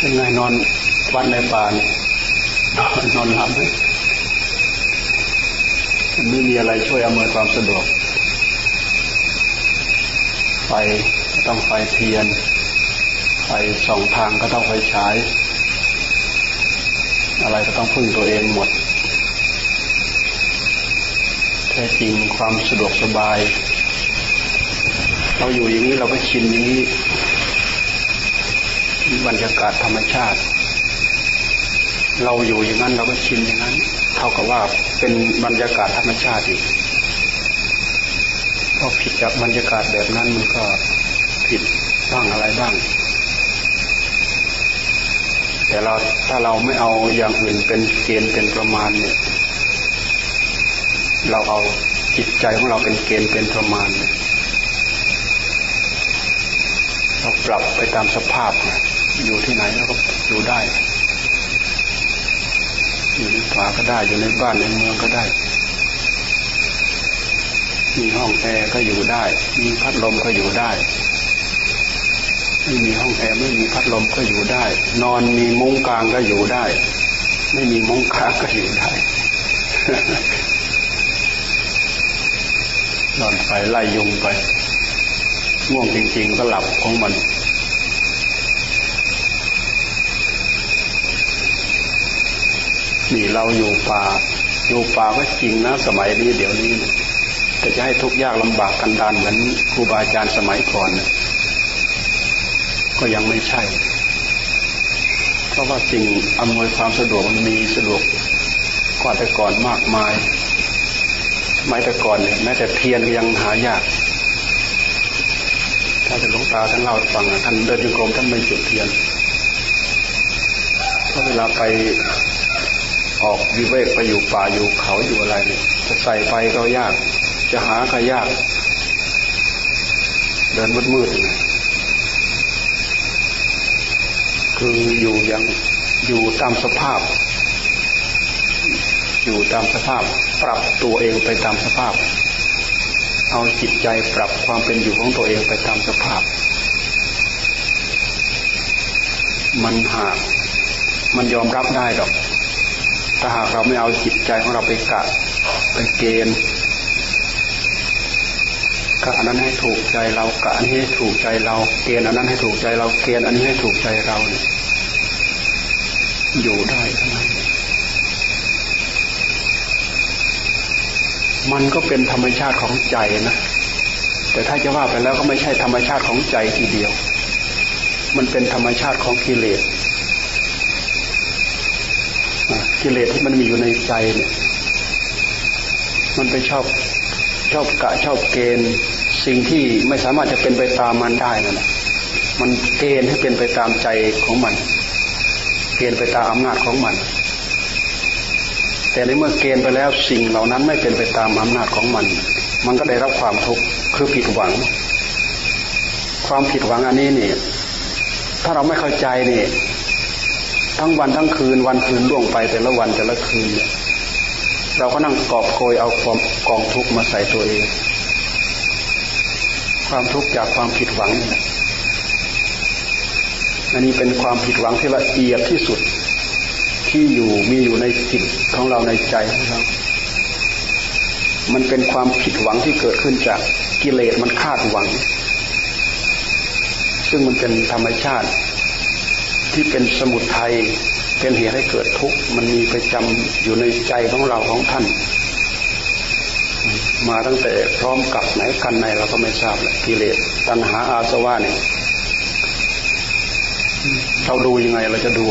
เป็นไงนอนวัดในป่านนอนหลับไหมไม่มีอะไรช่วยอำนวยความสะดวก ไฟต้องไฟเทียน ไฟสองทางก็ต้องไฟฉาย อะไรก็ต้องพึ่งตัวเองหมด แท้จริงความสะดวกสบาย เราอยู่อย่างนี้เราก็ชินอย่างนี้ บรรยากาศธรรมชาติ เราอยู่อย่างนั้นเราก็ชินอย่างนั้น เท่ากับว่าเป็นบรรยากาศธรรมชาติอีกพอผิดจากบรรยากาศแบบนั้นมันก็ผิดบ้างอะไรบ้าง แต่เราถ้าเราไม่เอาอย่างอื่นเป็นเกณฑ์เป็นประมาณเนี่ย เราเอาจิตใจของเราเป็นเกณฑ์เป็นประมาณเนี่ยเราปรับไปตามสภาพ อยู่ที่ไหนเราก็อยู่ได้ อยู่ในป่าก็ได้ อยู่ในบ้านในเมืองก็ได้ มีห้องแอร์ก็อยู่ได้ มีพัดลมก็อยู่ได้ ไม่มีห้องแอร์ไม่มีพัดลมก็อยู่ได้ นอนมีมุ้งกลางก็อยู่ได้ ไม่มีมุ้งกลางก็อยู่ได้นอนไปไล่ยุงไปง่วงจริง ๆ ก็หลับของมัน นี่เราอยู่ป่า อยู่ป่าก็จริงนะสมัยนี้เดี๋ยวนี้แต่จะให้ทุกยากลำบากกันดานเหมือนครูบาอาจารย์สมัยก่อน ก็ยังไม่ใช่ เพราะว่าสิ่งอำนวยความสะดวกมันมีสะดวกกว่าแต่ก่อนมากมายไม้แต่ก่อนเนี่ยแม้แต่เทียนก็ยังหายากถ้าจะหลวงตาท่านเล่าฟังท่านเดินจงกรมท่านไม่จุดเทียนเพราะเวลาไป ออกวิเวกไปอยู่ป่าอยู่เขาอยู่อะไรเนี่ยจะใส่ไปก็ยาก จะหาก็ยาก เดินมืดๆนะคืออยู่ยังอยู่ตามสภาพ อยู่ตามสภาพ ปรับตัวเองไปตามสภาพ เอาจิตใจปรับความเป็นอยู่ของตัวเองไปตามสภาพ มันหากมันยอมรับได้ดอก ถ้าหากเราไม่เอาจิตใจของเราไปกะไปเกณฑ์กะอันนั้นให้ถูกใจเรากะอันนี้ให้ถูกใจเรา เกณฑ์อันนั้นให้ถูกใจเราเกณฑ์อันนี้ให้ถูกใจเราเนี่ยอยู่ได้ทั้งนั้นมันก็เป็นธรรมชาติของใจนะ แต่ถ้าจะว่าไปแล้วก็ไม่ใช่ธรรมชาติของใจทีเดียว มันเป็นธรรมชาติของกิเลส กิเลสที่มันมีอยู่ในใจเนี่ยมันไปชอบชอบกะชอบเกณฑ์สิ่งที่ไม่สามารถจะเป็นไปตามมันได้นั่นแหละมันเกณฑ์ให้เป็นไปตามใจของมัน เกณฑ์ไปตามอำนาจของมัน แต่ในเมื่อเกณฑ์ไปแล้วสิ่งเหล่านั้นไม่เป็นไปตามอำนาจของมัน มันก็ได้รับความทุกข์คือผิดหวัง ความผิดหวังอันนี้นี่ถ้าเราไม่เข้าใจนี่ ทั้งวันทั้งคืนวันคืนล่วงไปแต่ละวันแต่ละคืนเนี่ยเราก็นั่งกอบโกยเอาความกองทุกข์มาใส่ตัวเอง ความทุกข์จากความผิดหวังนี่อันนี้เป็นความผิดหวังที่ละเอียดที่สุดที่อยู่มีอยู่ในจิตของเราในใจของเรา มันเป็นความผิดหวังที่เกิดขึ้นจากกิเลสมันคาดหวัง ซึ่งมันเป็นธรรมชาติ ที่เป็นสมุทัยเป็นเหตุให้เกิดทุกข์มันมีประจำอยู่ในใจของเราของท่าน มาตั้งแต่พร้อมกับไหนกันในเราก็ไม่ทราบแหละกิเลสตัณหาอาสวะเนี่ยเราดูยังไงเราจะดู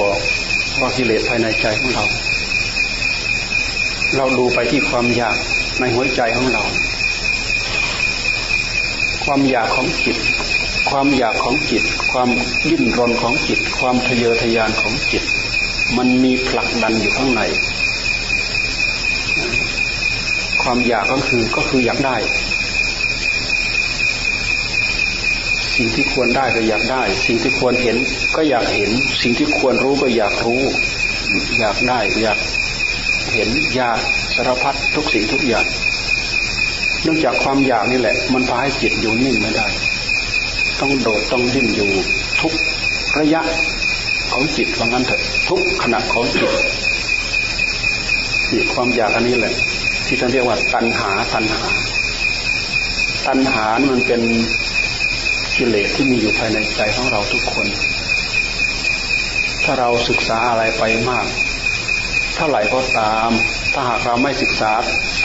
ว่ากิเลสภายในใจของเรา เราดูไปที่ความอยากในหัวใจของเรา ความอยากของจิต ความอยากของจิต ความดิ้นรนของจิต ความทะเยอทะยานของจิต มันมีผลักดันอยู่ข้างใน ความอยากก็คือก็คืออยากได้ สิ่งที่ควรได้ก็อยากได้ สิ่งที่ควรเห็นก็อยากเห็น สิ่งที่ควรรู้ก็อยากรู้ อยากได้ อยากเห็นอยากสารพัดทุกสิ่งทุกอย่าง เนื่องจากความอยากนี่แหละ มันพาให้จิตอยู่นิ่งไม่ได้ ต้องโดดต้องดิ้นอยู่ทุกระยะของจิตว่างั้นเถอะทุกขณะของจิตนี่ความอยากอันนี้แหละ ที่ท่านเรียกว่าตัณหาตัณหา ตัณหามันเป็นกิเลสที่มีอยู่ภายในใจของเราทุกคน ถ้าเราศึกษาอะไรไปมาก เท่าไหร่ก็ตาม ถ้าหากเราไม่ศึกษา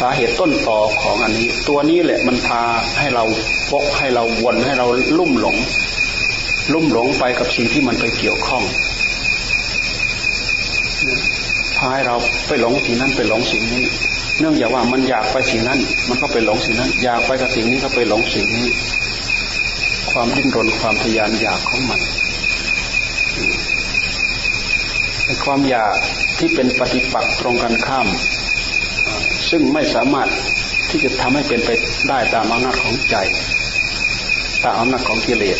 าเหตุต้นต่อของอันนี้ ตัวนี้แหละมันพาให้เราพกให้เราวนให้เราลุ่มหลง ลุ่มหลงไปกับสิ่งที่มันไปเกี่ยวข้องพาให้เราไปหลงสิ่งนั้นไปหลงสิ่งนี้ เนื่องจากว่ามันอยากไปสิ่งนั้น มันก็ไปหลงสิ่งนั้น อยากไปกับสิ่งนี้ก็ไปหลงสิ่งนี้ ความดิ้นรนความทยานอยากของมันความอยากที่เป็นปฏิปักษ์ตรงกันข้าม ซึ่งไม่สามารถที่จะทำให้เป็นไปได้ตามอำนาจของใจ ตามอำนาจของกิเลส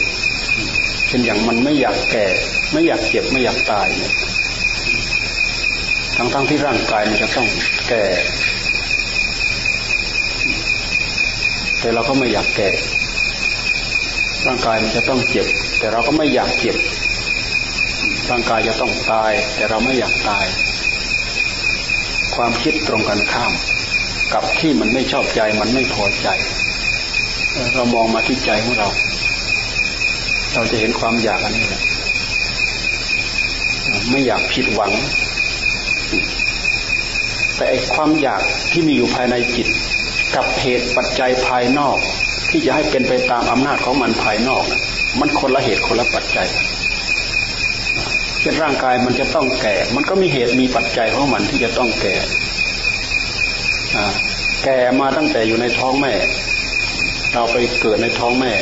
เช่นอย่างมันไม่อยากแก่ ไม่อยากเจ็บไม่อยากตายเนี่ยทั้งๆทที่ร่างกายมันจะต้องแก่ แต่เราก็ไม่อยากแก่ ร่างกายมันจะต้องเจ็บ แต่เราก็ไม่อยากเจ็บ ร่างกายจะต้องตาย แต่เราไม่อยากตาย ความคิดตรงกันข้าม กับที่มันไม่ชอบใจมันไม่พอใจ เรามองมาที่ใจของเรา เราจะเห็นความอยากอันนี้แหละไม่อยากผิดหวัง แต่ไอความอยากที่มีอยู่ภายในจิต กับเหตุปัจจัยภายนอก ที่จะให้เป็นไปตามอำนาจของมันภายนอก มันคนละเหตุคนละปัจจัยเช่นร่างกายมันจะต้องแก่ มันก็มีเหตุมีปัจจัยของมันที่จะต้องแก่ แก่มาตั้งแต่อยู่ในท้องแม่ เราไปเกิดในท้องแม่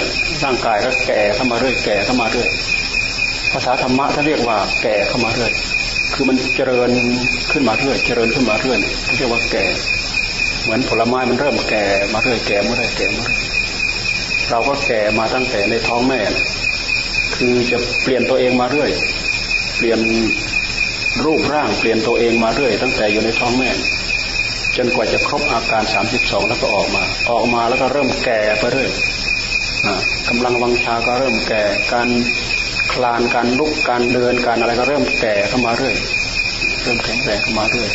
ร่างกายก็แก่เข้ามาเรื่อยแก่เข้ามาเรื่อยภาษาธรรมะท่านเรียกว่าแก่เข้ามาเรื่อยคือมันเจริญขึ้นมาเรื่อยเจริญขึ้นมาเรื่อยเรียกว่าแก่ เหมือนผลไม้มันเริ่มแก่มาเรื่อยแก่มาเรื่อยแก่มาเรื่อยเราก็แก่มาตั้งแต่ในท้องแม่ คือจะเปลี่ยนตัวเองมาเรื่อย เปลี่ยนรูปร่างเปลี่ยนตัวเองมาเรื่อย ตั้งแต่อยู่ในท้องแม่ จนกว่าจะครบอาการสามสิบสองแล้วก็ออกมา ออกมาแล้วก็เริ่มแก่ไปเรื่อยกำลังวังชาก็เริ่มแก่ การคลานการลุกการเดินการอะไรก็เริ่มแก่เข้ามาเรื่อย เริ่มแข็งแรงเข้ามาเรื่อย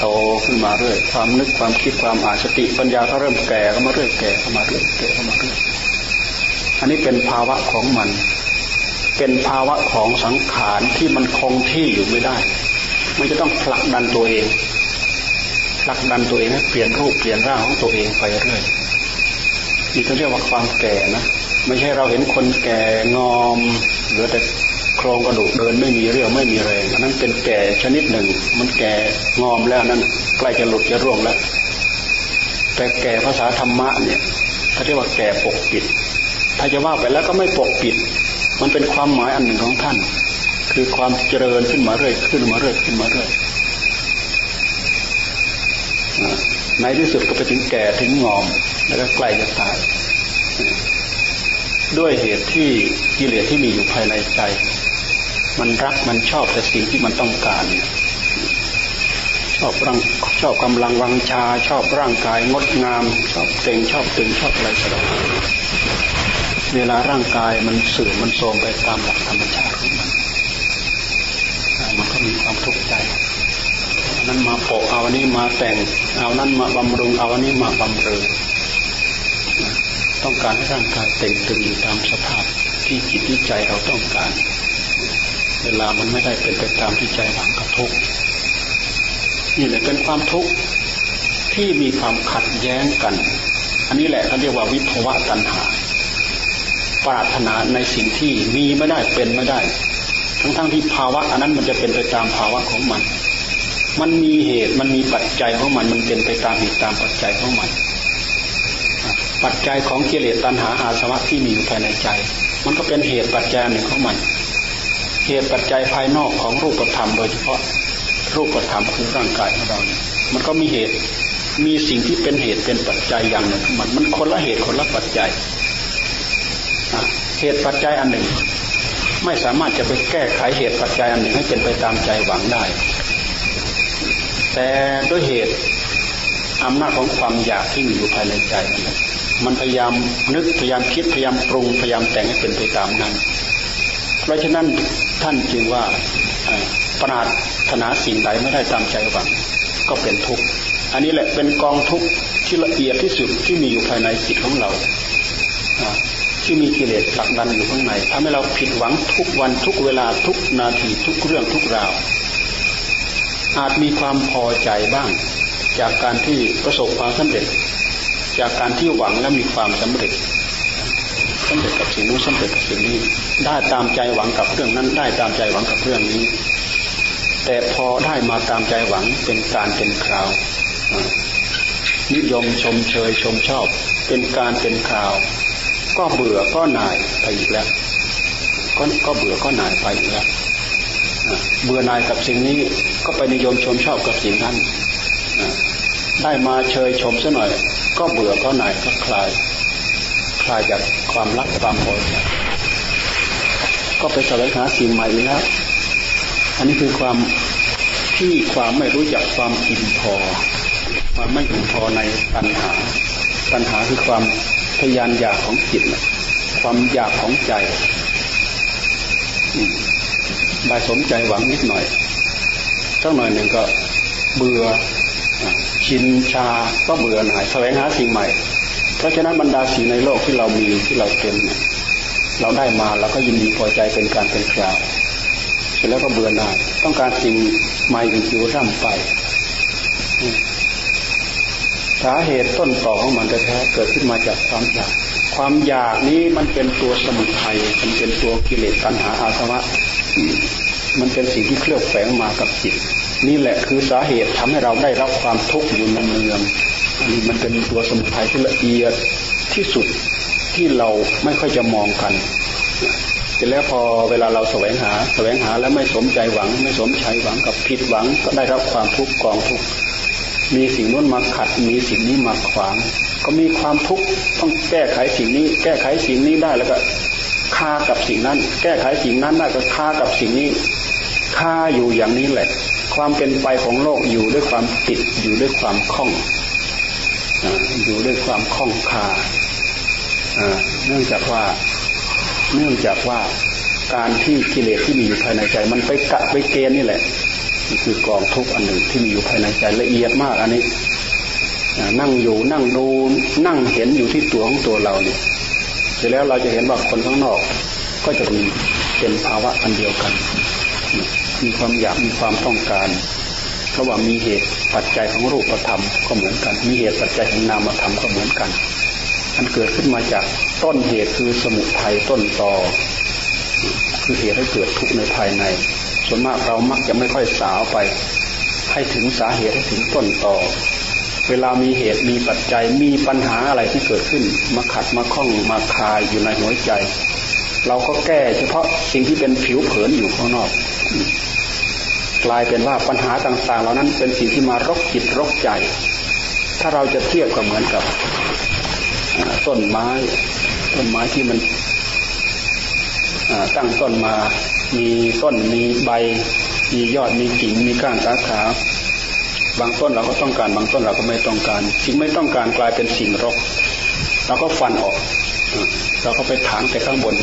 โตขึ้นมาเรื่อย ความนึกความคิดความอาสติปัญญาก็เริ่มแก่เข้ามาเรื่อย แก่เข้ามาเรื่อยแก่เข้ามาเรื่อย อันนี้เป็นภาวะของมัน เป็นภาวะของสังขารที่มันคงที่อยู่ไม่ได้ มันจะต้องผลักดันตัวเอง ผลักดันตัวเองให้เปลี่ยนรูปเปลี่ยนร่างของตัวเองไปเรื่อยนี่เขาเรียกว่าความแก่นะไม่ใช่เราเห็นคนแก่งอมเหลือแต่โครงกระดูกเดินไม่มีเรี่ยวไม่มีแรงอันนั้นเป็นแก่ชนิดหนึ่ง มันแก่งอมแล้วนั่นใกล้จะหลุดจะร่วงแล้ว แต่แก่ภาษาธรรมะเนี่ยเขาเรียกว่าแก่ปกปิด ถ้าจะว่าไปแล้วก็ไม่ปกปิด มันเป็นความหมายอันหนึ่งของท่าน คือความเจริญขึ้นมาเรื่อยขึ้นมาเรื่อยขึ้นมาเรื่อย ในที่สุดก็ไปถึงแก่ถึงงอม แล้วก็ใกล้จะตาย ด้วยเหตุที่กิเลสที่มีอยู่ภายในใจ มันรักมันชอบแต่สิ่งที่มันต้องการชอบร่างชอบกำลังวังชา ชอบร่างกายงดงาม ชอบเต่งชอบตึงชอบอะไรสารพัดเวลาร่างกายมันเสื่อมมันโทรมไปตามหลักธรรมชาติของมันมันก็มีความทุกข์ใจนั้นมาโปะเอาอันนี้มาแต่ง เอานั้นมาบำรุงเอาอันนี้มาบำเรอต้องการให้ร่างกายเต่งตึงอยู่ตามสภาพที่จิตที่ใจเราต้องการ เวลามันไม่ได้เป็นไปตามที่ใจหวังกับทุกนี่แหละเป็นความทุกข์ที่มีความขัดแย้งกัน อันนี้แหละเขาเรียกว่าวิภวะตัณหา ปรารถนาในสิ่งที่มีไม่ได้เป็นไม่ได้ ทั้งๆทที่ภาวะ อันนั้นมันจะเป็นไปตามภาวะของมัน มันมีเหตุมันมีปัจจัยของมันมันเป็นไปตามเหตุตามปัจจัยของมัน ปัจจัยของกิเลสตัณหาอาสวะที่มีอยู่ภายในใจ มันก็เป็นเหตุปัจจัยหนึ่งของมัน เหตุปัจจัยภายนอกของรูปธรรมโดยเฉพาะรูปธรรมคือร่างกายของเรา มันก็มีเหตุมีสิ่งที่เป็นเหตุเป็นปัจจัยอย่างหนึ่งมันมันคนละเหตุคนละปัจจัยเหตุปัจจัยอันหนึ่ง ไม่สามารถจะไปแก้ไขเหตุปัจจัยอันหนึ่งให้เป็นไปตามใจหวังได้ แต่ด้วยเหตุอำนาจของความอยากที่มีอยู่ภายในใจมันพยายามนึกพยายามคิดพยายามปรุงพยายามแต่งให้เป็นไปตามนั้น เพราะฉะนั้นท่านจึงว่าปราถนาสิ่งใดไม่ได้ตามใจหวังก็เป็นทุกข์อันนี้แหละเป็นกองทุกข์ที่ละเอียดที่สุดที่มีอยู่ภายในจิตของเราที่มีกิเลสผลักดันอยู่ข้างในทำให้เราผิดหวังทุกวันทุกเวลาทุกนาทีทุกเรื่องทุกราว อาจมีความพอใจบ้าง จากการที่ประสบความสำเร็จ จากการที่หวังและมีความสำเร็จสำเร็จกับสิ่งนู้นสำเร็จกับสิ่งนี้ ได้ตามใจหวังกับเรื่องนั้น ได้ตามใจหวังกับเรื่องนี้ แต่พอได้มาตามใจหวังเป็นการเป็นคราว นิยมชมเชยชมชอบ เป็นการเป็นคราว ก็เบื่อก็หน่ายไปอีกแล้วก็ก็เบื่อก็หน่ายไปอีกแล้ว เบื่อหน่ายกับสิ่งนี้ก็ไปนิยมชมชอบกับสิ่งนั้นได้มาเชยชมซะหน่อย ก็เบื่อก็หน่ายก็คลาย คลายจากความรักความพอใจก็ไปแสวงหาสิ่งใหม่แล้ว อันนี้คือความที่ความไม่รู้จักความอิ่มพอความไม่อิ่มพอในปัญหาปัญหาคือความทยานอยากของจิต ความอยากของใจ ได้สมใจหวังนิดหน่อยสักหน่อยหนึ่งก็เบื่อชินชาก็เบื่อหน่ายแสวงหาสิ่งใหม่ เพราะฉะนั้นบรรดาสิ่งในโลกที่เรามีที่เราเป็นเราได้มาเราก็ยินดีพอใจเป็นการเป็นคราวเสร็จแล้วก็เบื่อหน่าย ต้องการสิ่งใหม่อีกอยู่ร่ำไปสาเหตุต้นต่อของมันแท้เกิดขึ้นมาจากความอยาก ความอยากนี้มันเป็นตัวสมุทัยมันเป็นตัวกิเลสตัณหาอาสวะ มันเป็นสิ่งที่เคลือบแฝงมากับจิต นี่แหละคือสาเหตุทำให้เราได้รับความทุกข์อยู่เนืองอันนี้มันเป็นตัวสมุทัยที่ละเอียดที่สุดที่เราไม่ค่อยจะมองกันเสร็จแล้วพอเวลาเราแสวงหา แสวงหาแล้วไม่สมใจหวัง ไม่สมใจหวังกับผิดหวังก็ได้รับความทุกข์กองทุกข์มีสิ่งนู้นมาขัดมีสิ่งนี้มาขวาง ก็มีความทุกข์ต้องแก้ไขสิ่งนี้ แก้ไขสิ่งนี้ได้แล้วก็ คากับสิ่งนั้น แก้ไขสิ่งนั้นได้ก็คากับสิ่งนี้คาอยู่อย่างนี้แหละ ความเป็นไปของโลกอยู่ด้วยความติดอยู่ด้วยความคล่องอยู่ด้วยความคล่องคาเนื่องจากว่าเนื่องจากว่าการที่กิเลสที่มีอยู่ภายในใจ มันไปกะไปเกณฑ์นี่แหละนี่คือกองทุกข์อันหนึ่งที่มีอยู่ภายในใจละเอียดมากอันนี้นั่งอยู่นั่งดูนั่งเห็นอยู่ที่ตัวของตัวเราเนี่ย ร็จแล้วเราจะเห็นว่าคนข้างนอก ก็จะมีเป็นภาวะอันเดียวกัน มีความอยากมีความต้องการเพราะว่ามีเหตุปัจจัยของรูปธรรมก็เหมือนกัน มีเหตุปัจจัยของนามธรรมก็เหมือนกันอันเกิดขึ้นมาจากต้นเหตุคือสมุทัยต้นตอคือเหตุให้เกิดทุกข์ในภายใน ส่วนมากเรามักจะไม่ค่อยสาวไป ให้ถึงสาเหตุให้ถึงต้นตอ เวลามีเหตุมีปัจจัยมีปัญหาอะไรที่เกิดขึ้น มาขัดมาข้องมาคายอยู่ในหัวใจ เราก็แก้เฉพาะสิ่งที่เป็นผิวเผินอยู่ข้างนอก กลายเป็นว่าปัญหาต่างๆ เหล่านั้นเป็นสิ่งที่มารกจิตรกใจ ถ้าเราจะเทียบก็เหมือนกับต้นไม้ต้นไม้ที่มันตั้งต้นมา มีต้นมีใบ มียอดมีกิ่งมีก้านสาขา บางต้นเราก็ต้องการ บางต้นเราก็ไม่ต้องการสิ่งไม่ต้องการกลายเป็นสิ่งรกเราก็ฟันออก เราก็ไปถางแต่ข้างบน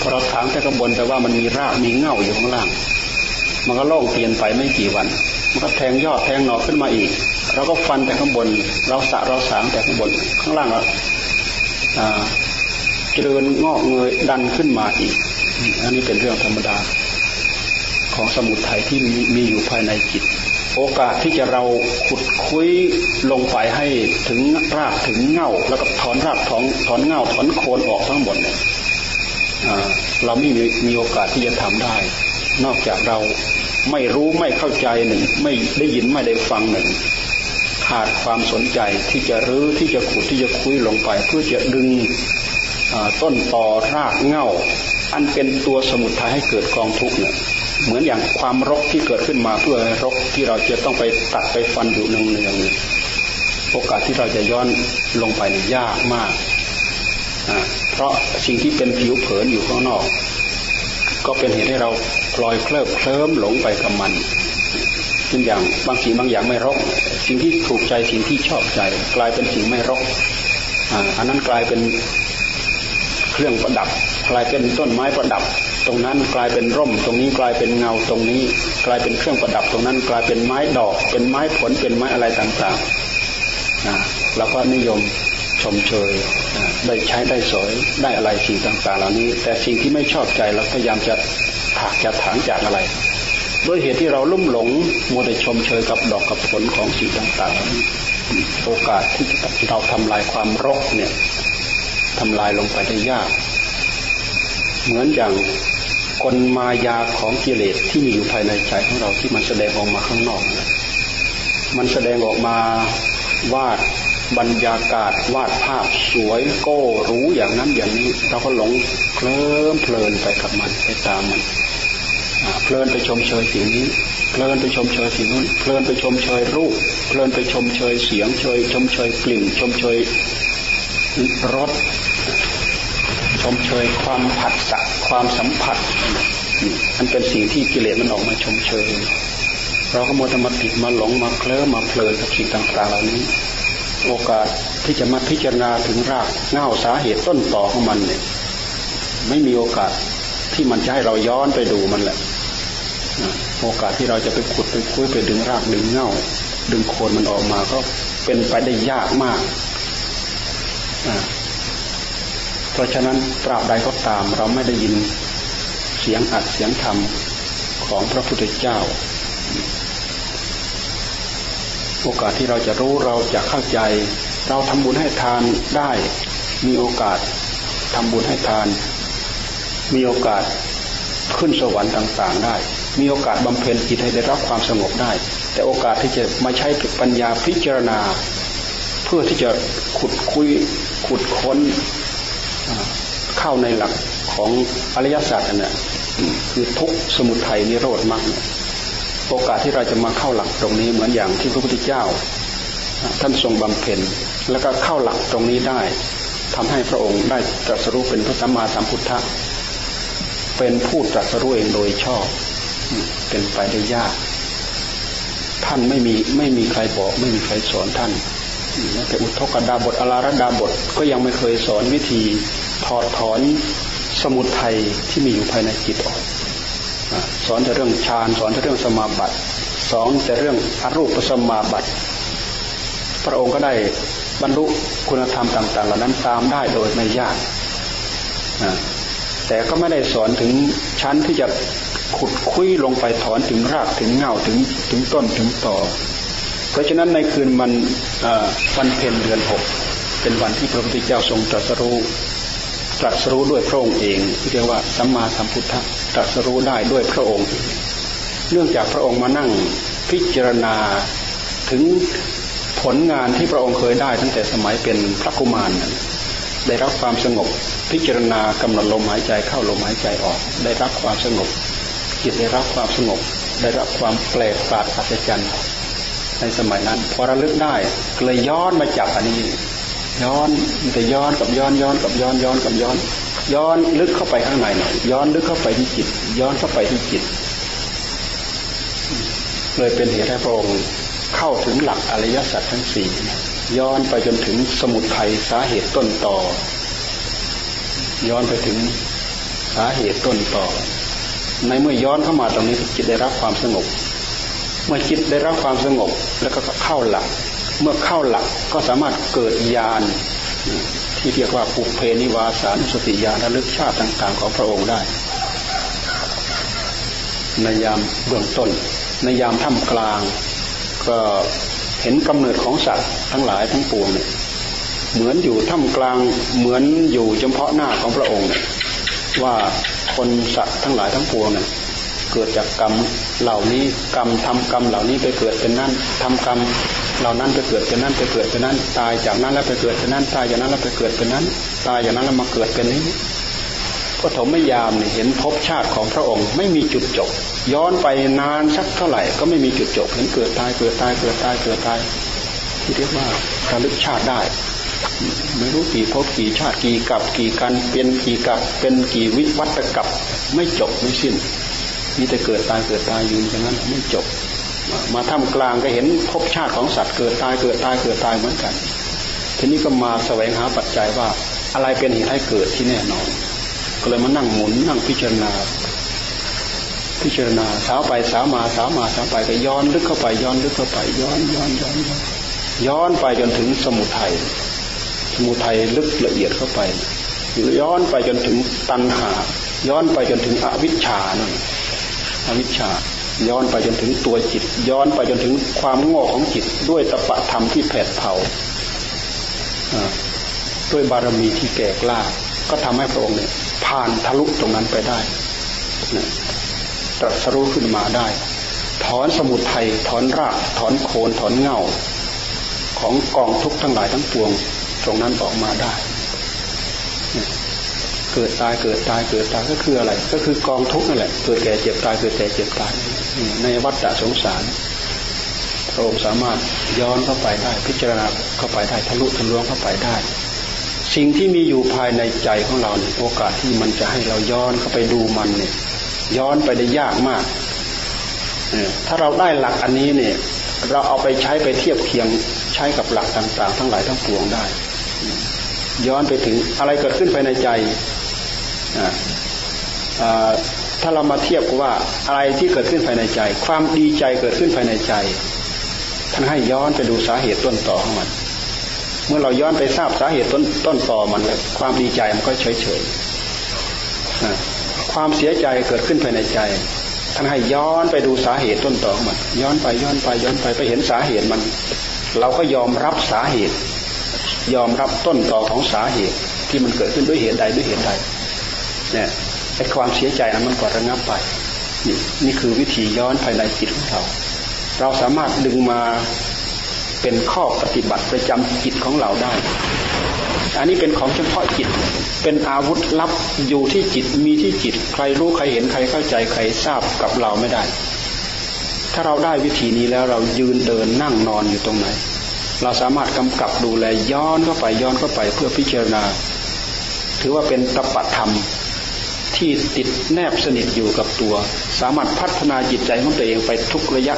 พอเราถางแต่ข้างบนแต่ว่ามันมีรากมีเง่าอยู่ข้างล่าง มันก็โล่งเปลี่ยนไปไม่กี่วัน มันก็แทงยอดแทงหนอขึ้นมาอีก เราก็ฟันแต่ข้างบน เราสะเราสางแต่ข้างบน ข้างล่างเราเจริญงอกเงยดันขึ้นมาอีก อันนี้เป็นเรื่องธรรมดา ของสมุทัยที่มีมีอยู่ภายในจิต โอกาสที่จะเราขุดคุยลงไปให้ถึงรากถึงเง่า แล้วก็ถอนรากถอนถอนเง่าถอนโคนออกทั้งหมดเนี่ยเราไม่มีมีโอกาสที่จะทำได้ นอกจากเราไม่รู้ไม่เข้าใจหนึ่งไม่ได้ยินไม่ได้ฟังหนึ่งขาดความสนใจที่จะรื้อที่จะขุดที่จะคุยลงไป เพื่อจะดึงต้นตอรากเง่า อันเป็นตัวสมุทัยให้เกิดกองทุกข์เนี่ย เหมือนอย่างความรกที่เกิดขึ้นมาเพื่อรกที่เราจะต้องไปตัดไปฟันอยู่เนืองๆโอกาสที่เราจะย้อนลงไปนี่ยากมาก เพราะสิ่งที่เป็นผิวเผินอยู่ข้างนอก ก็เป็นเหตุให้เราปล่อยเคลิบเคลิ้มหลงไปกับมันเช่นอย่างบางสิ่งบางอย่างไม่รก สิ่งที่ถูกใจสิ่งที่ชอบใจ กลายเป็นสิ่งไม่รกอันนั้นกลายเป็นเครื่องประดับกลายเป็นต้นไม้ประดับ ตรงนั้นกลายเป็นร่ม ตรงนี้กลายเป็นเงาตรงนี้ กลายเป็นเครื่องประดับตรงนั้นกลายเป็นไม้ดอก เป็นไม้ผลเป็นไม้อะไรต่างๆนะเราก็นิยมชมเชยได้ใช้ได้สอยได้อะไรสิ่งต่างๆ เหล่านี้ แต่สิ่งที่ไม่ชอบใจเราพยายามจะถากจะถางจากอะไรด้วยเหตุที่เราลุ่มหลงมัวแต่ชมเชยกับดอกกับผลของสิ่งต่างๆ โอกาสที่เราทำลายความรกเนี่ยทำลายลงไปได้ยาก เหมือนอย่างกลมายาของกิเลสที่มีอยู่ภายในใจของเราที่มันแสดงออกมาข้างนอก มันแสดงออกมาวาดบรรยากาศวาดภาพสวยโก้รู้อย่างนั้นอย่างนี้ เราก็หลงเคลิ้มเพลินไปกับมันไปตามมันเพลินไปชมเชยสิ่งนี้ เพลินไปชมเชยสิ่งนู้น เพลินไปชมเชยรูป เพลินไปชมเชยเสียงเชยชมเชยกลิ่น ชมเชยรส ชมเชยความผัสสะความสัมผัสอันเป็นสิ่งที่กิเลสมันออกมาชมเชย เราก็มัวแต่มาติดมาหลงมาเคลิ้มมาเพลินกับสิ่งต่างๆเหล่านี้ โอกาสที่จะมาพิจารณาถึงรากเง่าสาเหตุต้นต่อของมันเนี่ยไม่มีโอกาสที่มันจะให้เราย้อนไปดูมันแหละโอกาสที่เราจะไปขุดไปคุยไปดึงรากดึงเง่า ดึงโคนมันออกมาก็เป็นไปได้ยากมาก เพราะฉะนั้นตราบใดก็ตามเราไม่ได้ยินเสียงอัดเสียงธรรมของพระพุทธเจ้า โอกาสที่เราจะรู้เราจะเข้าใจ เราทำบุญให้ทานได้ มีโอกาสทำบุญให้ทาน มีโอกาสขึ้นสวรรค์ต่างๆได้ มีโอกาสบำเพ็ญจิตให้ได้รับความสงบได้ แต่โอกาสที่จะมาใช้ปัญญาพิจารณา เพื่อที่จะขุดคุยขุดค้น เข้าในหลักของอริยสัจเนี่ยคือทุกสมุทัยนิโรธมากโอกาสที่เราจะมาเข้าหลักตรงนี้เหมือนอย่างที่พระพุทธเจ้า ท่านทรงบำเพ็ญแล้วก็เข้าหลักตรงนี้ได้ทำให้พระองค์ได้ตรัสรู้เป็นพระสัมมาสัมพุทธะเป็นผู้ตรัสรู้เองโดยชอบ เป็นไปได้ยาก ท่านไม่มีไม่มีใครบอกไม่มีใครสอนท่านแม้แต่อุทกดาบทอลาระดาบทก็ยังไม่เคยสอนวิธี ถอดถอนสมุทัยที่มีอยู่ภายในจิตออกสอนแต่เรื่องฌานสอนแต่เรื่องสมาบัติสอนแต่เรื่องอรูปสมาบัติ พระองค์ก็ได้บรรลุคุณธรรมต่าง ๆ เหล่านั้นตามได้โดยไม่ยากแต่ก็ไม่ได้สอนถึงชั้นที่จะขุดคุยลงไปถอนถึงรากถึงเงาถึงถึงต้นถึงต่อ เพราะฉะนั้นในคืนมันวันเพ็ญเดือนหกเป็นวันที่พระพุทธเจ้าทรงตรัสรู้ ตรัสรู้ด้วยพระองค์เองที่เรียกว่าสัมมาสัมพุทธะตรัสรู้ได้ด้วยพระองค์ เนื่องจากพระองค์มานั่งพิจารณาถึงผลงานที่พระองค์เคยได้ตั้งแต่สมัยเป็นพระกุมารได้รับความสงบพิจารณากำหนดลมหายใจเข้าลมหายใจออก ได้รับความสงบ จิตได้รับความสงบ ได้รับความแปลกประหลาดอัศจรรย์ในสมัยนั้น พอระลึกได้เลยย้อนมาจับอันนี้ ย้อนมีแต่ย้อนกับย้อนย้อนกับย้อนย้อนกับย้อน ย้อนลึกเข้าไปข้างในหน่อยย้อนลึกเข้าไปที่จิต ย้อนเข้าไปที่จิต เลยเป็นเหตุให้พระองค์เข้าถึงหลักอริยสัจทั้งสี่ย้อนไปจนถึงสมุทัยสาเหตุต้นต่อ ย้อนไปถึงสาเหตุต้นต่อ ในเมื่อย้อนเข้ามาตรงนี้จิตได้รับความสงบ เมื่อจิตได้รับความสงบแล้วก็เข้าหลัก เมื่อเข้าหลักก็สามารถเกิดญาณที่เรียกว่าปุเพนิวาสานุสติญาณระลึกชาติต่างๆของพระองค์ได้ ในยามเบื้องต้น ในยามท่ามกลาง ก็เห็นกำเนิดของสัตว์ทั้งหลายทั้งปวงเนี่ยเหมือนอยู่ท่ามกลางเหมือนอยู่เฉพาะหน้าของพระองค์ ว่าคนสัตว์ทั้งหลายทั้งปวงเนี่ยเกิดจากกรรมเหล่านี้กรรมทำกรรมเหล่านี้ไปเกิดเป็นนั่นทำกรรม เหล่านั้นไปเกิดเป็นนั่นไปเกิดเป็นนั่นตายจากนั้นแล้วไปเกิดเป็นนั่นตายจากนั้นแล้วไปเกิดเป็นนั้น ตายจากนั้นแล้วมาเกิดเป็นนี้ปฐมยามเนี่ยเห็นภพชาติของพระองค์ไม่มีจุดจบ ย้อนไปนานสักเท่าไหร่ก็ไม่มีจุดจบ เห็นเกิดตายเกิดตายเกิดตายเกิดตายที่เรียกว่าระลึกชาติได้ ไม่รู้กี่ภพกี่ชาติกี่กับกี่กันเป็นกี่กับเป็นกี่วิวัตกับไม่จบไม่สิ้นมีแต่เกิดตายเกิดตายอยู่อย่างนั้นไม่จบ มาทำกลางก็เห็นภพชาติของสัตว์เกิดตายเกิดตายเกิดตายเหมือนกัน ทีนี้ก็มาแสวงหาปัจจัยว่าอะไรเป็นเหตุให้เกิดที่แน่นอน ก็เลยมานั่งหมุนนั่งพิจารณา พิจารณาสาวไปสาวมาสาวมาสาวไปก็ย้อนลึกเข้าไปย้อนลึกเข้าไปย้อนย้อนย้อนย้อนย้อนไปจนถึงสมุทัยสมุทัยลึกละเอียดเข้าไปย้อนไปจนถึงตัณหา ย้อนไปจนถึงอวิชชานั่นอวิชชาย้อนไปจนถึงตัวจิต ย้อนไปจนถึงความโง่ของจิตด้วยตปะธรรมที่แผดเผาด้วยบารมีที่แก่กล้า ก็ทำให้พระองค์เนี่ยผ่านทะลุตรงนั้นไปได้ตรัสรู้ขึ้นมาได้ ถอนสมุทัยถอนรากถอนโคนถอนเงาของกองทุกข์ทั้งหลายทั้งปวง ตรงนั้นออกมาได้ เกิดตายเกิดตายเกิดตายก็คืออะไร ก็คือกองทุกข์นั่นแหละ เกิดแก่เจ็บตายเกิดแก่เจ็บตาย ในวัฏฏะสงสารพระองค์สามารถย้อนเข้าไปได้ พิจารณาเข้าไปได้ทะลุทะลวงเข้าไปได้ สิ่งที่มีอยู่ภายในใจของเราเนี่ยโอกาสที่มันจะให้เราย้อนเข้าไปดูมันเนี่ยย้อนไปได้ยากมาก ถ้าเราได้หลักอันนี้เนี่ย เราเอาไปใช้ไปเทียบเคียงใช้กับหลักต่าง ๆ ทั้งหลายทั้งปวงได้ ย้อนไปถึงอะไรเกิดขึ้นภายในใจ ถ้าเรามาเทียบกับว่าอะไรที่เกิดขึ้นภายในใจ ความดีใจเกิดขึ้นภายในใจท่านให้ย้อนไปดูสาเหตุต้นต่อของมัน เมื่อเราย้อนไปทราบสาเหตุต้นต้นต่อมันแล้วความดีใจมันก็เฉยเฉยความเสียใจเกิดขึ้นภายในใจท่านให้ย้อนไปดูสาเหตุต้นต่อของมัน ย้อนไปย้อนไปย้อนไปไปเห็นสาเหตุมัน เราก็ยอมรับสาเหตุ ยอมรับต้นต่อของสาเหตุที่มันเกิดขึ้นด้วยเหตุใดด้วยเหตุใดเนี่ย อ้ความเสียใจนั้นมันก็ระงับไปนี่นี่คือวิธีย้อนภายในจิตของเรา เราสามารถดึงมาเป็นข้อปฏิบัติประจำจิตของเราได้ อันนี้เป็นของเฉพาะจิต เป็นอาวุธลับอยู่ที่จิตมีที่จิต ใครรู้ใครเห็นใครเข้าใจใครทราบกับเราไม่ได้ ถ้าเราได้วิธีนี้แล้วเรายืนเดินนั่งนอนอยู่ตรงไหน เราสามารถกำกับดูแลย้อนเข้าไปย้อนเข้าไปเพื่อพิจารณา ถือว่าเป็นตปะธรรม ที่ติดแนบสนิทอยู่กับตัว สามารถพัฒนาจิตใจของตัวเองไปทุกระยะ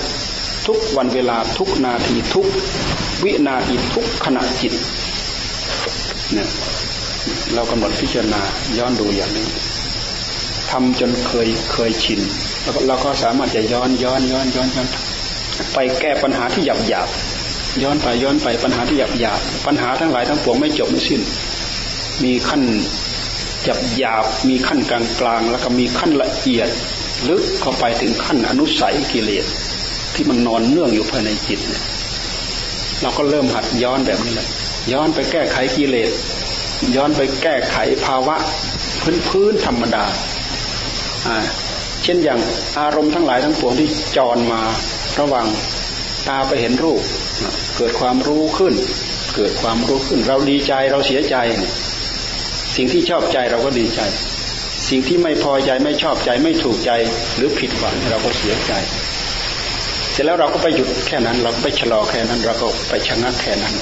ทุกวันเวลาทุกนาทีทุก วินาทีทุกขณะจิตเนี่ยเรากำหนดพิจารณาย้อนดูอย่างนี้ทำจนเคยเคยชิน แล้วเราก็สามารถจะย้อนย้อนย้อนย้อนย้อนไปแก้ปัญหาที่หยาบหยาบย้อนไปย้อนไปปัญหาที่หยาบหยาบปัญหาทั้งหลายทั้งปวงไม่จบไม่สิ้น มีขั้น หยาบหยาบมีขั้นกลางกลางแล้วก็มีขั้นละเอียดลึกเข้าไปถึงขั้นอนุสัยกิเลสที่มันนอนเนื่องอยู่ภายในจิตเนี่ยเราก็เริ่มหัดย้อนแบบนี้แหละย้อนไปแก้ไขกิเลสย้อนไปแก้ไขภาวะพื้นพื้นธรรมดาอ่าเช่นอย่างอารมณ์ทั้งหลายทั้งปวงที่จรมาระหว่างตาไปเห็นรูป เกิดความรู้ขึ้น เกิดความรู้ขึ้น เราดีใจเราเสียใจ สิ่งที่ชอบใจเราก็ดีใจ สิ่งที่ไม่พอใจไม่ชอบใจไม่ถูกใจหรือผิดหวังเราก็เสียใจ เสร็จแล้วเราก็ไปหยุดแค่นั้น เราไปชะลอแค่นั้น เราก็ไปชะงักแค่นั้น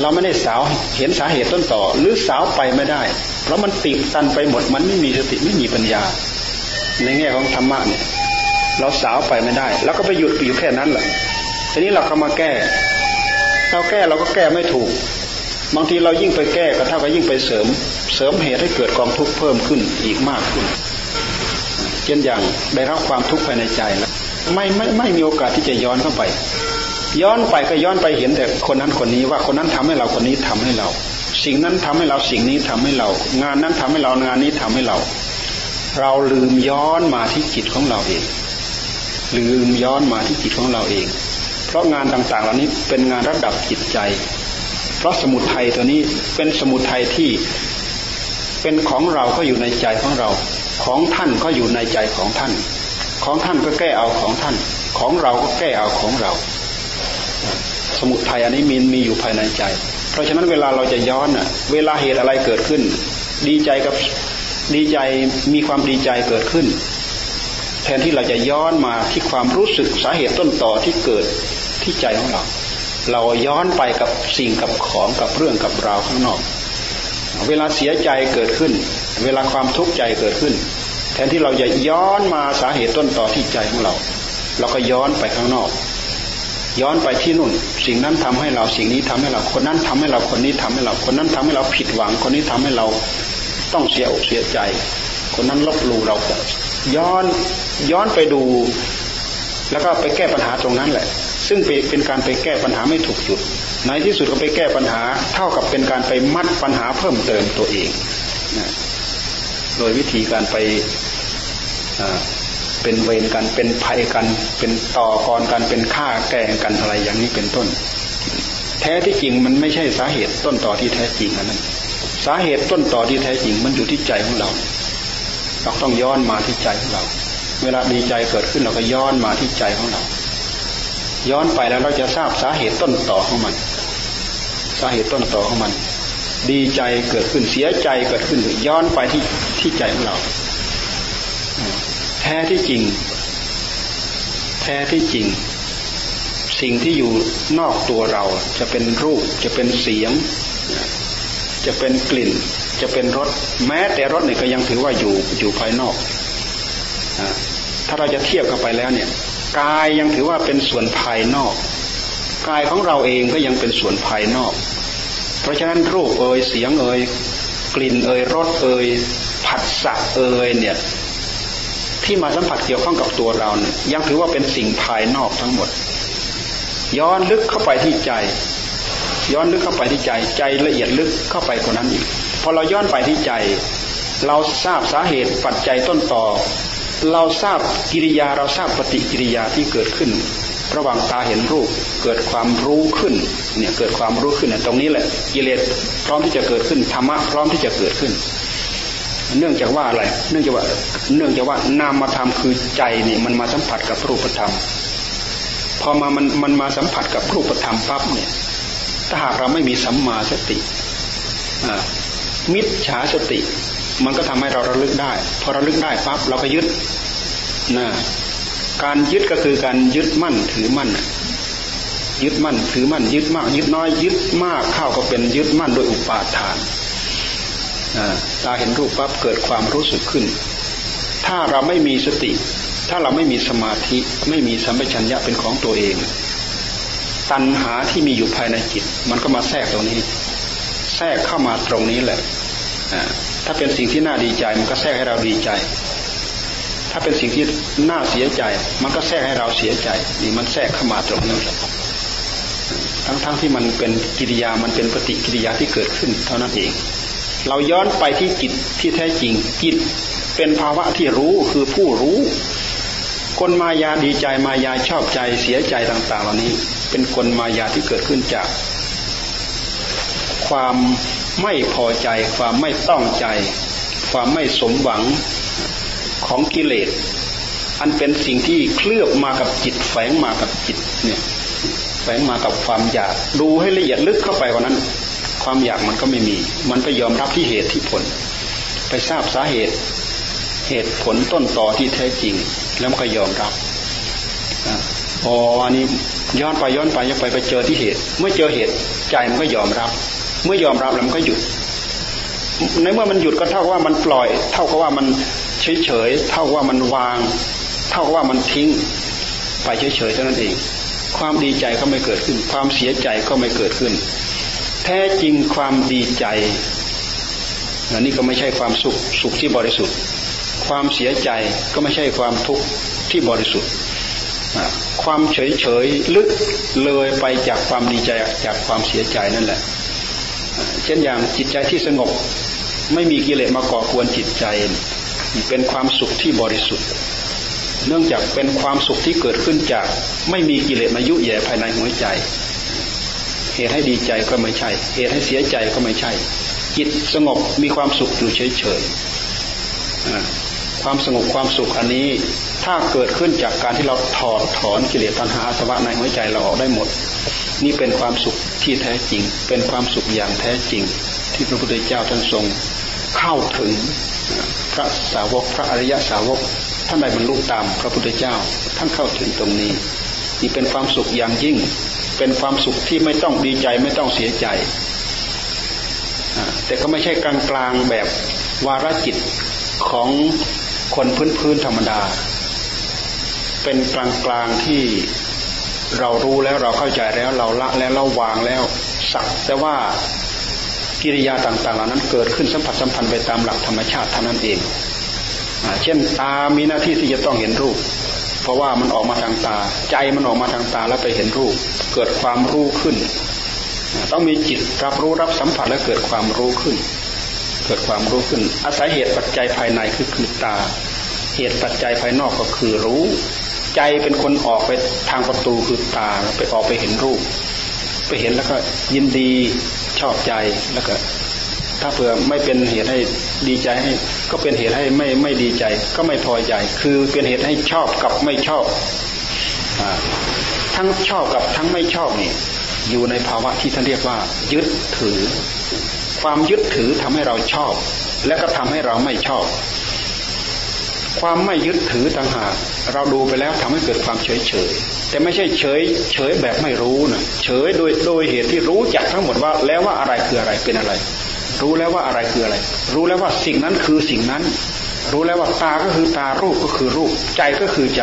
เราไม่ได้สาวเห็นสาเหตุต้นต่อ หรือสาวไปไม่ได้ เพราะมันติดตันไปหมดมันไม่มีสติไม่มีปัญญา ในแง่ของธรรมะเนี่ยเราสาวไปไม่ได้ แล้วก็ไปหยุดอยู่แค่นั้นแหละทีนี้เราก็มาแก้ เราแก้เราก็แก้ไม่ถูก บางทีเรายิ่งไปแก้ก็เท่ากับยิ่งไปเสริม เสริมเหตุให้เกิดกองทุกข์เพิ่มขึ้นอีกมากขึ้นเช่นอย่างได้รับความทุกข์ภายในใจแล้วไม่ไม่ไม่มีโอกาสที่จะย้อนเข้าไป ย้อนไปก็ย้อนไปเห็นแต่คนนั้นคนนี้ว่าคนนั้นทำให้เราคนนี้ทำให้เรา สิ่งนั้นทำให้เราสิ่งนี้ทำให้เรา งานนั้นทำให้เรางานนี้ทำให้เรา เราลืมย้อนมาที่จิตของเราเอง ลืมย้อนมาที่จิตของเราเอง เพราะงานต่างๆ เหล่านี้เป็นงานระดับจิตใจ เพราะสมุทัยตัวนี้เป็นสมุทัยที่ เป็นของเราก็อยู่ในใจของเรา ของท่านก็อยู่ในใจของท่าน ของท่านก็แก้เอาของท่าน ของเราก็แก้เอาของเรา สมุทัยอันนี้มีมีอยู่ภายในใจ เพราะฉะนั้นเวลาเราจะย้อนอะ เวลาเหตุอะไรเกิดขึ้น ดีใจกับดีใจมีความดีใจเกิดขึ้น แทนที่เราจะย้อนมาที่ความรู้สึกสาเหตุต้นต่อที่เกิดที่ใจของเรา เราย้อนไปกับสิ่งกับของกับเรื่องกับราวข้างนอก เวลาเสียใจเกิดขึ้น เวลาความทุกข์ใจเกิดขึ้น แทนที่เราจะย้อนมาสาเหตุต้นต่อที่ใจของเรา เราก็ย้อนไปข้างนอก ย้อนไปที่นู่น สิ่งนั้นทำให้เราสิ่งนี้ทำให้เราคนนั้นทำให้เราคนนี้ทำให้เรา คนนั้นทำให้เราผิดหวัง คนนี้ทำให้เราต้องเสียอกเสียใจ คนนั้นลบลู่เราย้อนย้อนไปดู แล้วก็ไปแก้ปัญหาตรงนั้นแหละ ซึ่งเป็นการไปแก้ปัญหาไม่ถูกจุด ในที่สุดก็ไปแก้ปัญหา เท่ากับเป็นการไปมัดปัญหาเพิ่มเติมตัวเองนะโดยวิธีการไปเป็นเวรกันเป็นภัยกันเป็นต่อกรกันเป็นฆ่าแกงกันอะไรอย่างนี้เป็นต้น แท้ที่จริงมันไม่ใช่สาเหตุต้นต่อที่แท้จริงนั้นสาเหตุต้นต่อที่แท้จริงมันอยู่ที่ใจของเรา เราต้องย้อนมาที่ใจของเรา เวลาดีใจเกิดขึ้นเราก็ย้อนมาที่ใจของเรา ย้อนไปแล้วเราจะทราบสาเหตุต้นต่อของมันาเหตุต้นต่อของมัน ดีใจเกิดขึ้นเสียใจเกิดขึ้นย้อนไปที่ที่ใจของเรา แท้ที่จริง แท้ที่จริง สิ่งที่อยู่นอกตัวเราจะเป็นรูปจะเป็นเสียง จะเป็นกลิ่น จะเป็นรสแม้แต่รสเนี่ยก็ยังถือว่าอยู่อยู่ภายนอกถ้าเราจะเทียบกันไปแล้วเนี่ยกายยังถือว่าเป็นส่วนภายนอก กายของเราเองก็ยังเป็นส่วนภายนอก เพราะฉะนั้นรูปเอ่ยเสียงเอ่ยกลิ่นเอ่ยรสเอ่ยผัสสะเอ่ยเนี่ยที่มาสัมผัสเกี่ยวข้องกับตัวเราเนี่ยยังถือว่าเป็นสิ่งภายนอกทั้งหมด ย้อนลึกเข้าไปที่ใจ ย้อนลึกเข้าไปที่ใจ ใจละเอียดลึกเข้าไปกว่านั้นอีกพอเราย้อนไปที่ใจ เราทราบสาเหตุปัจจัยต้นต่อ เราทราบกิริยาเราทราบปฏิกิริยาที่เกิดขึ้น ระหว่างตาเห็นรูปเกิดความรู้ขึ้นเนี่ยเกิดความรู้ขึ้นตรงนี้แหละกิเลสพร้อมที่จะเกิดขึ้นธรรมะพร้อมที่จะเกิดขึ้น เนื่องจากว่าอะไรเนื่องจากว่าเนื่องจากว่านามธรรมคือใจนี่มันมาสัมผัสกับรูปธรรม พอมามันมันมาสัมผัสกับรูปธรรมปั๊บเนี่ย ถ้าหากเราไม่มีสัมมาสติมิจฉาสติ มันก็ทำให้เราระลึกได้ พอระลึกได้ปั๊บเราก็ยึดนะ การยึดก็คือการยึดมั่นถือมั่น ยึดมั่นถือมั่นยึดมาก ยึดน้อยยึดมากเข้าก็เป็นยึดมั่นโดยอุปาทานตาเห็นรูปปั๊บเกิดความรู้สึกขึ้น ถ้าเราไม่มีสติ ถ้าเราไม่มีสมาธิไม่มีสัมปชัญญะเป็นของตัวเอง ตัณหาที่มีอยู่ภายในจิต มันก็มาแทรกตรงนี้ แทรกเข้ามาตรงนี้แหละถ้าเป็นสิ่งที่น่าดีใจมันก็แทรกให้เราดีใจ ถ้าเป็นสิ่งที่น่าเสียใจ มันก็แทรกให้เราเสียใจนี่มันแทรกเข้ามาตรงนี้ทั้งๆทที่มันเป็นกิริยามันเป็นปฏิกิริยาที่เกิดขึ้นเท่านั้นเอง เราย้อนไปที่จิตที่แท้จริงจิตเป็นภาวะที่รู้คือผู้รู้ คนมายาดีใจมายาชอบใจเสียใจต่าง ๆ เหล่านี้ เป็นคนมายาที่เกิดขึ้นจาก ความไม่พอใจ ความไม่ต้องใจ ความไม่สมหวัง ของกิเลส อันเป็นสิ่งที่เคลือบมากับจิต แฝงมากับจิตเนี่ย แฝงมากับความอยาก ดูให้ละเอียดลึกเข้าไปกว่านั้น ความอยากมันก็ไม่มี มันไปยอมรับที่เหตุที่ผล ไปทราบสาเหตุ เหตุผลต้นต่อที่แท้จริง แล้วมันก็ยอมรับอ๋ออันนี้ย้อนไปย้อนไปย้อนไปไปเจอที่เหตุ เมื่อเจอเหตุใจมันก็ยอมรับ เมื่อยอมรับแล้วมันก็หยุดในเมื่อมันหยุดก็เท่ากับว่ามันปล่อย เท่ากับว่ามัน เฉยเฉยเท่าว่ามันวาง เท่าว่ามันทิ้ง ไปเฉยเฉยเท่านั้นเอง ความดีใจก็ไม่เกิดขึ้น ความเสียใจก็ไม่เกิดขึ้น แท้จริงความดีใจอันนี้ก็ไม่ใช่ความสุขสุขที่บริสุทธิ์ ความเสียใจก็ไม่ใช่ความทุกข์ที่บริสุทธิ์ความเฉยเฉยลึกเลยไปจากความดีใจจากความเสียใจนั่นแหละ เช่นอย่างจิตใจที่สงบ ไม่มีกิเลสมาก่อกวนจิตใจ เป็นความสุขที่บริสุทธิ์ เนื่องจากเป็นความสุขที่เกิดขึ้นจากไม่มีกิเลสมายุแย่ภายในหัวใจ เหตุให้ดีใจก็ไม่ใช่ เหตุให้เสียใจก็ไม่ใช่ จิตสงบมีความสุขอยู่เฉยๆความสงบความสุขอันนี้ถ้าเกิดขึ้นจากการที่เราถอดถอนกิเลสตัณหาสวะในหัวใจเราออกได้หมด นี่เป็นความสุขที่แท้จริง เป็นความสุขอย่างแท้จริง ที่พระพุทธเจ้าท่านทรงเข้าถึง พระสาวก พระอริยสาวก ท่านได้บรรลุตามพระพุทธเจ้า ท่านเข้าถึงตรงนี้นี่เป็นความสุขอย่างยิ่ง เป็นความสุขที่ไม่ต้องดีใจไม่ต้องเสียใจ แต่ก็ไม่ใช่กลางกลางแบบวารจิตของคนพื้นพื้นธรรมดา เป็นกลางกลางที่เรารู้แล้วเราเข้าใจแล้วเราละแล้วเราวางแล้ว สักแต่ว่า กิริยาต่างๆ เหล่านั้นเกิดขึ้นสัมผัสสัมพันธ์ไปตามหลักธรรมชาติเท่านั้นเองเช่นตามีหน้าที่ที่จะต้องเห็นรูป เพราะว่ามันออกมาทางตา ใจมันออกมาทางตาแล้วไปเห็นรูป เกิดความรู้ขึ้น ต้องมีจิตรับรู้รับสัมผัสและเกิดความรู้ขึ้น เกิดความรู้ขึ้น อาศัยเหตุปัจจัยภายในคือคือตา เหตุปัจจัยภายนอกก็คือรู้ ใจเป็นคนออกไปทางประตูคือตาไปออกไปเห็นรูป ไปเห็นแล้วก็ยินดี ชอบใจแล้วก็ถ้าเผื่อไม่เป็นเหตุให้ดีใจให้ ก็เป็นเหตุให้ไม่ไม่ดีใจ ก็ไม่พอใจ คือเป็นเหตุให้ชอบกับไม่ชอบอทั้งชอบกับทั้งไม่ชอบนี่อยู่ในภาวะที่ท่านเรียกว่า ยึดถือ ความยึดถือทำให้เราชอบ และก็ทำให้เราไม่ชอบ ความไม่ยึดถือต่างหาก เราดูไปแล้วทำให้เกิดความเฉยเฉยแต่ไม่ใช่เฉยเฉยแบบไม่รู้นะเฉยโดยโดยเหตุที่รู้จักทั้งหมดว่าแล้วว่าอะไรคืออะไรเป็นอะไร รู้แล้วว่าอะไรคืออะไร รู้แล้วว่าสิ่งนั้นคือสิ่งนั้น รู้แล้วว่าตาก็คือตารูปก็คือรูป ใจก็คือใจ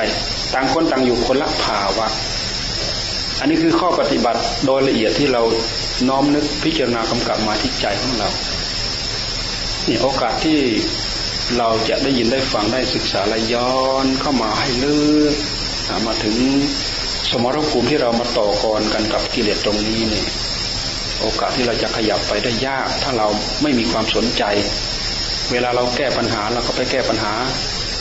ต่างคนต่างอยู่คนละภาวะอันนี้คือข้อปฏิบัติโดยละเอียดที่เราน้อมนึกพิจารณากำกับมาที่ใจของเรานี่โอกาสที่ เราจะได้ยินได้ฟังได้ศึกษาและย้อนเข้ามาให้ลึกมาถึงสมรภูมิที่เรามาต่อกรกันกับกิเลสตรงนี้เนี่ยโอกาสที่เราจะขยับไปได้ยาก ถ้าเราไม่มีความสนใจ เวลาเราแก้ปัญหาเราก็ไปแก้ปัญหา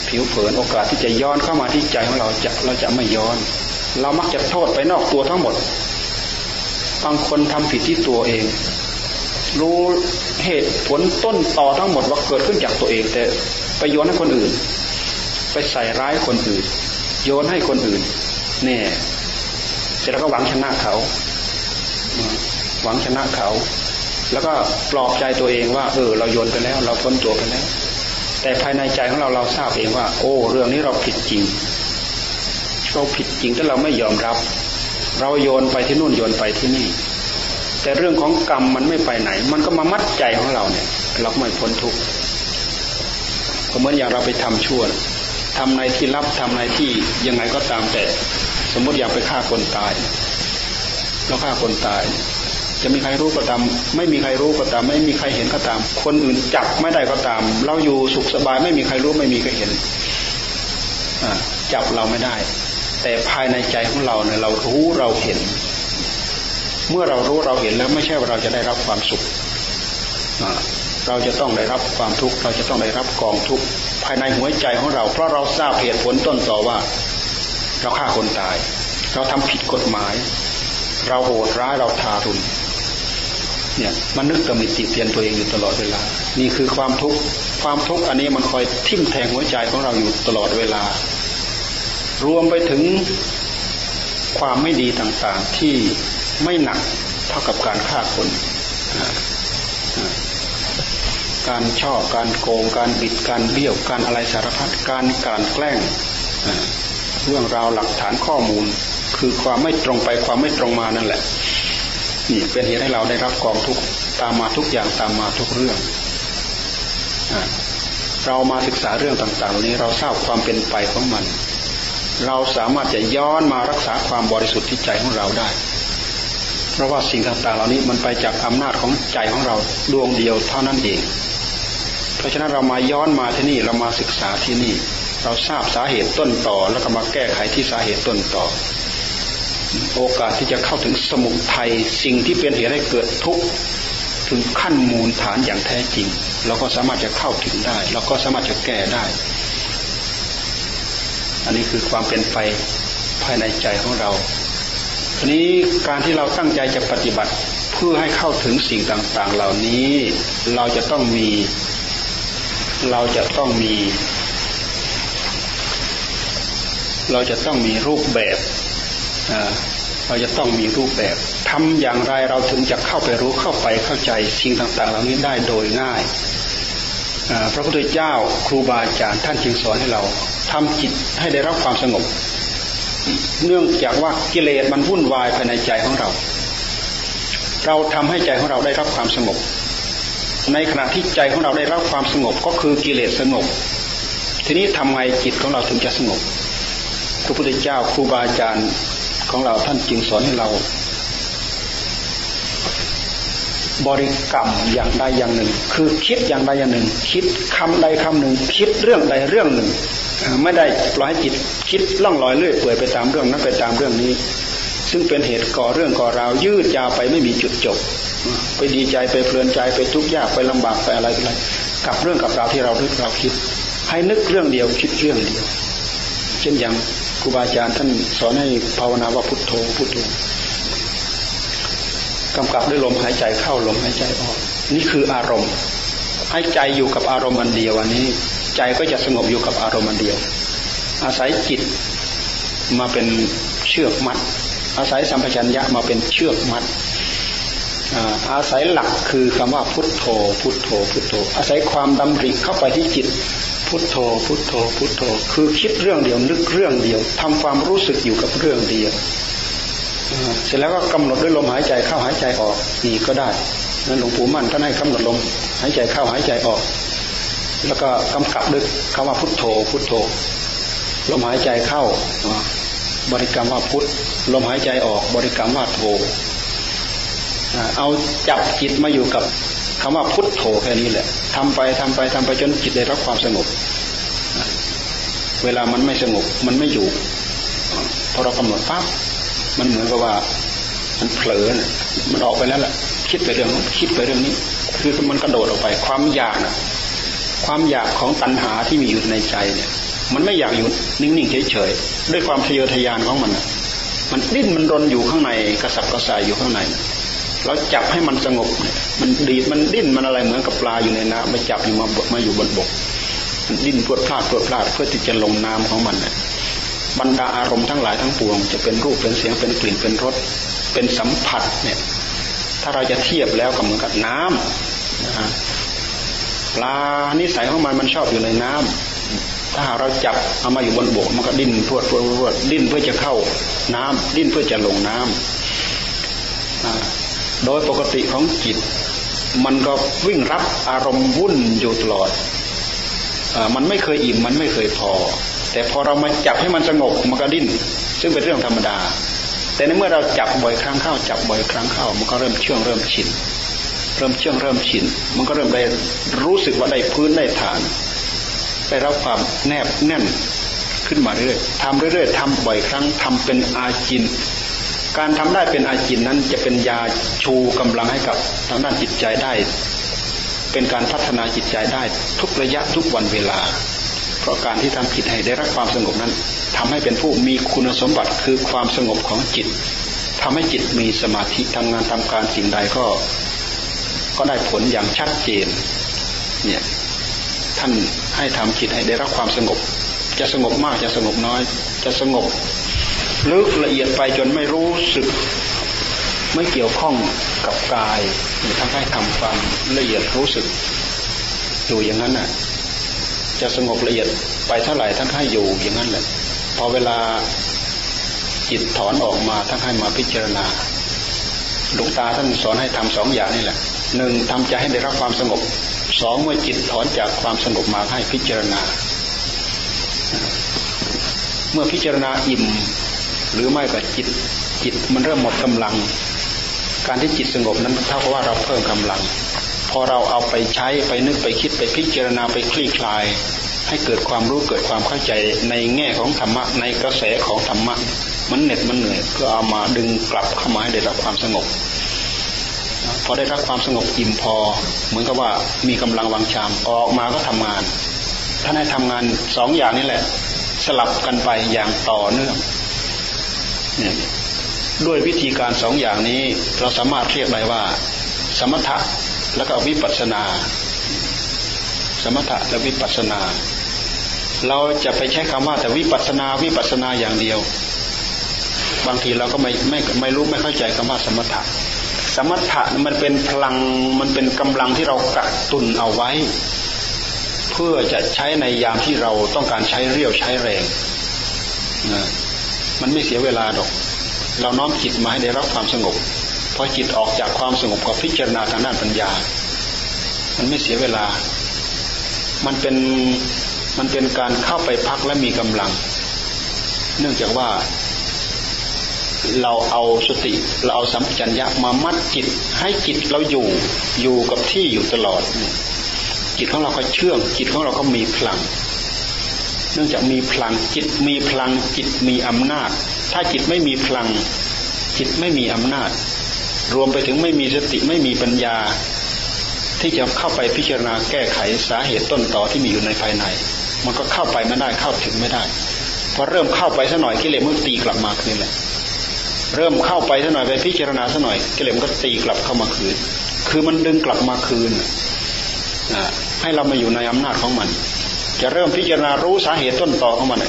ผิวเผินโอกาสที่จะย้อนเข้ามาที่ใจของเราจะเราจะไม่ย้อน เรามักจะโทษไปนอกตัวทั้งหมดบางคนทำผิดที่ตัวเอง รู้เหตุผลต้นต่อทั้งหมดว่าเกิดขึ้นจากตัวเอง แต่ไปโยนให้คนอื่น ไปใส่ร้ายคนอื่น โยนให้คนอื่น เนี่ยเสร็จแล้วก็หวังชนะเขา หวังชนะเขา แล้วก็ปลอบใจตัวเองว่า เออ เราโยนไปแล้ว เราพ้นตัวไปแล้ว แต่ภายในใจของเราเราทราบเองว่า โอ้ เรื่องนี้เราผิดจริงเราผิดจริงแต่เราไม่ยอมรับ เราโยนไปที่นู่นโยนไปที่นี่ แต่เรื่องของกรรมมันไม่ไปไหน มันก็มามัดใจของเราเนี่ย เราไม่พ้นทุกข์เหมือนอย่างเราไปทำชั่วทำในที่รับทำในที่ยังไงก็ตามแต่ สมมติอยากไปฆ่าคนตายเราฆ่าคนตาย จะมีใครรู้ก็ตาม ไม่มีใครรู้ก็ตาม ไม่มีใครเห็นก็ตาม คนอื่นจับไม่ได้ก็ตาม เราอยู่สุขสบายไม่มีใครรู้ไม่มีใครเห็นจับเราไม่ได้ แต่ภายในใจของเราเนี่ยเรารู้เราเห็น เมื่อเรารู้เราเห็นแล้วไม่ใช่ว่าเราจะได้รับความสุข เราจะต้องได้รับความทุกข์เราจะต้องได้รับกองทุกข์ภายในหัวใจของเรา เพราะเราทราบเหตุผลต้นต่อว่า เราฆ่าคนตาย เราทำผิดกฎหมาย เราโหดร้ายเราทารุณเนี่ยมันนึกตำหนิติเตียนตัวเองอยู่ตลอดเวลา นี่คือความทุกข์ความทุกข์อันนี้มันคอยทิ่มแทงหัวใจของเราอยู่ตลอดเวลา รวมไปถึงความไม่ดีต่างๆที่ ไม่หนักเท่ากับการฆ่าคน การชอบการโกง การบิด การเบี้ยว การอะไรสารพัด การการแกล้ง เรื่องราวหลักฐานข้อมูล คือความไม่ตรงไปความไม่ตรงมานั่นแหละ นี่เป็นเหตุให้เราได้รับกองทุกตามมาทุกอย่างตามมาทุกเรื่อง เรามาศึกษาเรื่องต่างๆนี้เราทราบความเป็นไปของมันเราสามารถจะย้อนมารักษาความบริสุทธิ์ที่ใจของเราได้ ราะว่าสิ่งต่างๆ เหล่านี้มันไปจากอำนาจของใจของเราดวงเดียวเท่านั้นเอง เพราะฉะนั้นเรามาย้อนมาที่นี่เรามาศึกษาที่นี่ เราทราบสาเหตุต้นต่อ แล้วก็มาแก้ไขที่สาเหตุต้นต่อ โอกาสที่จะเข้าถึงสมุทัยสิ่งที่เป็นเหตุให้เกิดทุกข์ถึงขั้นมูลฐานอย่างแท้จริง เราก็สามารถจะเข้าถึงได้ เราก็สามารถจะแก้ได้ อันนี้คือความเป็นไปภายในใจของเรา นี้การที่เราตั้งใจจะปฏิบัติเพื่อให้เข้าถึงสิ่งต่างๆ เหล่านี้ เราจะต้องมี เราจะต้องมี เราจะต้องมีรูปแบบเราจะต้องมีรูปแบบทำอย่างไรเราถึงจะเข้าไปรู้เข้าไปเข้าใจสิ่งต่าง ๆ เหล่านี้ได้โดยง่ายพระพุทธเจ้าครูบาอาจารย์ท่านจึงสอนให้เราทำจิตให้ได้รับความสงบ เนื่องจากว่ากิเลสมันวุ่นวายภายในใจของเรา เราทำให้ใจของเราได้รับความสงบ ในขณะที่ใจของเราได้รับความสงบก็คือกิเลสสงบ ทีนี้ทำไงจิตของเราถึงจะสงบ พระพุทธเจ้าครูบาอาจารย์ของเราท่านจึงสอนให้เรา บริกรรมอย่างใดอย่างหนึ่ง คือคิดอย่างใดอย่างหนึ่ง คิดคำใดคำหนึ่ง คิดเรื่องใดเรื่องหนึ่ง ไม่ได้ปล่อยให้จิต คิดล่องลอยเลื่อยเปื่อยไปตามเรื่องนั้นไปตามเรื่องนี้ ซึ่งเป็นเหตุก่อเรื่องก่อราวยืดยาวไปไม่มีจุดจบ ไปดีใจไปเพลินใจไปทุกข์ยากไปลำบากไปอะไรไปอะไรกับเรื่องกับราวที่เราคิดเราคิด ให้นึกเรื่องเดียวคิดเรื่องเดียว เช่นอย่างครูบาอาจารย์ท่านสอนให้ภาวนาว่าพุทโธพุทโธกำกับด้วยลมหายใจเข้าลมหายใจออก นี่คืออารมณ์ ให้ใจอยู่กับอารมณ์อันเดียวอันนี้ ใจก็จะสงบอยู่กับอารมณ์อันเดียว อาศัยจิตมาเป็นเชือกมัด อาศัยสัมปชัญญะมาเป็นเชือกมัดอาศัยหลักคือคำว่าพุทโธ พุทโธ พุทโธ อาศัยความดำริเข้าไปที่จิต พุทโธ พุทโธ พุทโธ คือคิดเรื่องเดียวนึกเรื่องเดียวทำความรู้สึกอยู่กับเรื่องเดียวเสร็จแล้วก็กำหนดด้วยลมหายใจเข้าหายใจออกนี่ก็ได้นั่นหลวงปู่มั่นท่านให้กำหนดลมหายใจเข้าหายใจออก แล้วก็กำกับด้วยคำว่าพุทโธ พุทโธ ลมหายใจเข้า บริกรรมว่าพุทธลมหายใจออกบริกรรมว่าโธเอาจับจิตมาอยู่กับคำว่าพุทโธแค่นี้แหละทำไปทำไปทำไปจนจิตได้รับความสงบ เวลามันไม่สงบมันไม่อยู่ พอเรากำหนดปั๊บมันเหมือนกับว่า มันเผลอนะมันออกไปแล้วแหละคิดไปเรื่องคิดไปเรื่องนี้ คือมันกระโดดออกไป ความอยากนะความอยากของตัณหาที่มีอยู่ในใจเนี่ย มันไม่อยากอยู่นิ่งๆเฉยๆด้วยความทะเยอทะยานของมัน มันดิ้นมันรนอยู่ข้างในกระสับกระส่ายอยู่ข้างในเราจับให้มันสงบมันดีดมันดิ้นมันอะไรเหมือนกับปลาอยู่ในน้ำมาจับอยู่มามาอยู่บนบก มันดิ้นพวดพลาดพวดพลาดเพื่อที่จะลงน้ำของมันบรรดาอารมณ์ทั้งหลายทั้งปวง จะเป็นรูปเป็นเสียงเป็นกลิ่นเป็นรสเป็นสัมผัสเนี่ย ถ้าเราจะเทียบแล้วก็เหมือนกับน้ำนะฮะปลานิสัยของมันมันชอบอยู่ในน้ำ ถ้าหากเราจับเอามาอยู่บนบกมันก็ดิ้นพวดพวดพวดดิ้นเพื่อจะเข้าน้ำดิ้นเพื่อจะลงน้ำโดยปกติของจิต มันก็วิ่งรับอารมณ์วุ่นอยู่ตลอดอมันไม่เคยอิ่มมันไม่เคยพอ แต่พอเรามาจับให้มันสงบมันก็ดิ้น ซึ่งเป็นเรื่องธรรมดา แต่ในเมื่อเราจับบ่อยครั้งเข้า จับบ่อยครั้งเข้า มันก็เริ่มเชื่องเริ่มชินเริ่มเชื่องเริ่มชินมันก็เริ่มได้รู้สึกว่าได้พื้นได้ฐาน ได้รับความแนบแน่นขึ้นมาเรื่อยๆทำเรื่อยๆทำบ่อยครั้งทำเป็นอาจิน การทำได้เป็นอาจินนั้นจะเป็นยาชูกำลังให้กับทางด้านจิตใจได้ เป็นการพัฒนาจิตใจได้ทุกระยะทุกวันเวลา เพราะการที่ทำจิตให้ได้รับความสงบนั้นทำให้เป็นผู้มีคุณสมบัติคือความสงบของจิตทำให้จิตมีสมาธิทำงานทำการสิ่งใดก็ ก็ได้ผลอย่างชัดเจนเนี่ย ท่านให้ทำจิตให้ได้รับความสงบ จะสงบมากจะสงบน้อย จะสงบลึกละเอียดไปจนไม่รู้สึก ไม่เกี่ยวข้องกับกายหรือทำให้ทำความละเอียดรู้สึก อยู่อย่างนั้นน่ะ จะสงบละเอียดไปเท่าไหร่ท่านให้อยู่อย่างนั้นแหละพอเวลาจิตถอนออกมาท่านให้มาพิจารณาหลวงตาท่านสอนให้ทำสองอย่างนี่แหละหนึ่งทำใจให้ได้รับความสงบ สองเมื่อจิตถอนจากความสงบมาให้พิจารณา เมื่อพิจารณาอิ่ม หรือไม่ก็จิตจิตมันเริ่มหมดกำลัง การที่จิตสงบนั้นเท่ากับว่าเราเพิ่มกำลัง พอเราเอาไปใช้ไปนึกไปคิดไปพิจารณาไปคลี่คลาย ให้เกิดความรู้เกิดความเข้าใจในแง่ของธรรมะในกระแสของธรรมะมันเหน็ดมันเหนื่อยก็เอามาดึงกลับเข้ามาให้ได้รับความสงบ อได้รับความสงบอิ่มพอ เหมือนกับว่ามีกำลังวังชามออกมาก็ทำงานท่านให้ทำงานสองอย่างนี้แหละ สลับกันไปอย่างต่อเนื่องด้วยวิธีการสองอย่างนี้เราสามารถเรียกได้ว่า สมถะและก็วิปัสนา สมถะและวิปัสนา เราจะไปใช้คำว่าแต่วิปัสนาวิปัสนาอย่างเดียว บางทีเราก็ไม่ไม่ไม่รู้ไม่เข้าใจคำว่าสมถะ มถะมันเป็นพลังมันเป็นกำลังที่เรากักตุนเอาไว้ เพื่อจะใช้ในยามที่เราต้องการใช้เรี่ยวใช้แรงนะมันไม่เสียเวลาดอก เราน้อมจิตมาให้ได้รับความสงบพอจิตออกจากความสงบก็พิจารณาทางด้านปัญญา มันไม่เสียเวลา มันเป็นมันเป็นการเข้าไปพักและมีกำลัง เนื่องจากว่า เราเอาสติ เราเอาสัมปชัญญะมามัดจิต ให้จิตเราอยู่อยู่กับที่อยู่ตลอด จิตของเราก็เชื่อง จิตของเราก็มีพลัง เนื่องจากมีพลังจิตมีพลังจิตมีอำนาจ ถ้าจิตไม่มีพลัง จิตไม่มีอำนาจ รวมไปถึงไม่มีสติไม่มีปัญญา ที่จะเข้าไปพิจารณาแก้ไขสาเหตุต้นต่อที่มีอยู่ในภายใน มันก็เข้าไปไม่ได้เข้าถึงไม่ได้พอเริ่มเข้าไปสักหน่อยกิเลสมันตีกลับมาคืนแหละ เริ่มเข้าไปสักหน่อยไปพิจารณาสักหน่อยกิเลสมันก็ตีกลับเข้ามาคืน คือมันดึงกลับมาคืนให้เรามาอยู่ในอำนาจของมัน จะเริ่มพิจารณารู้สาเหตุต้นตอของมัน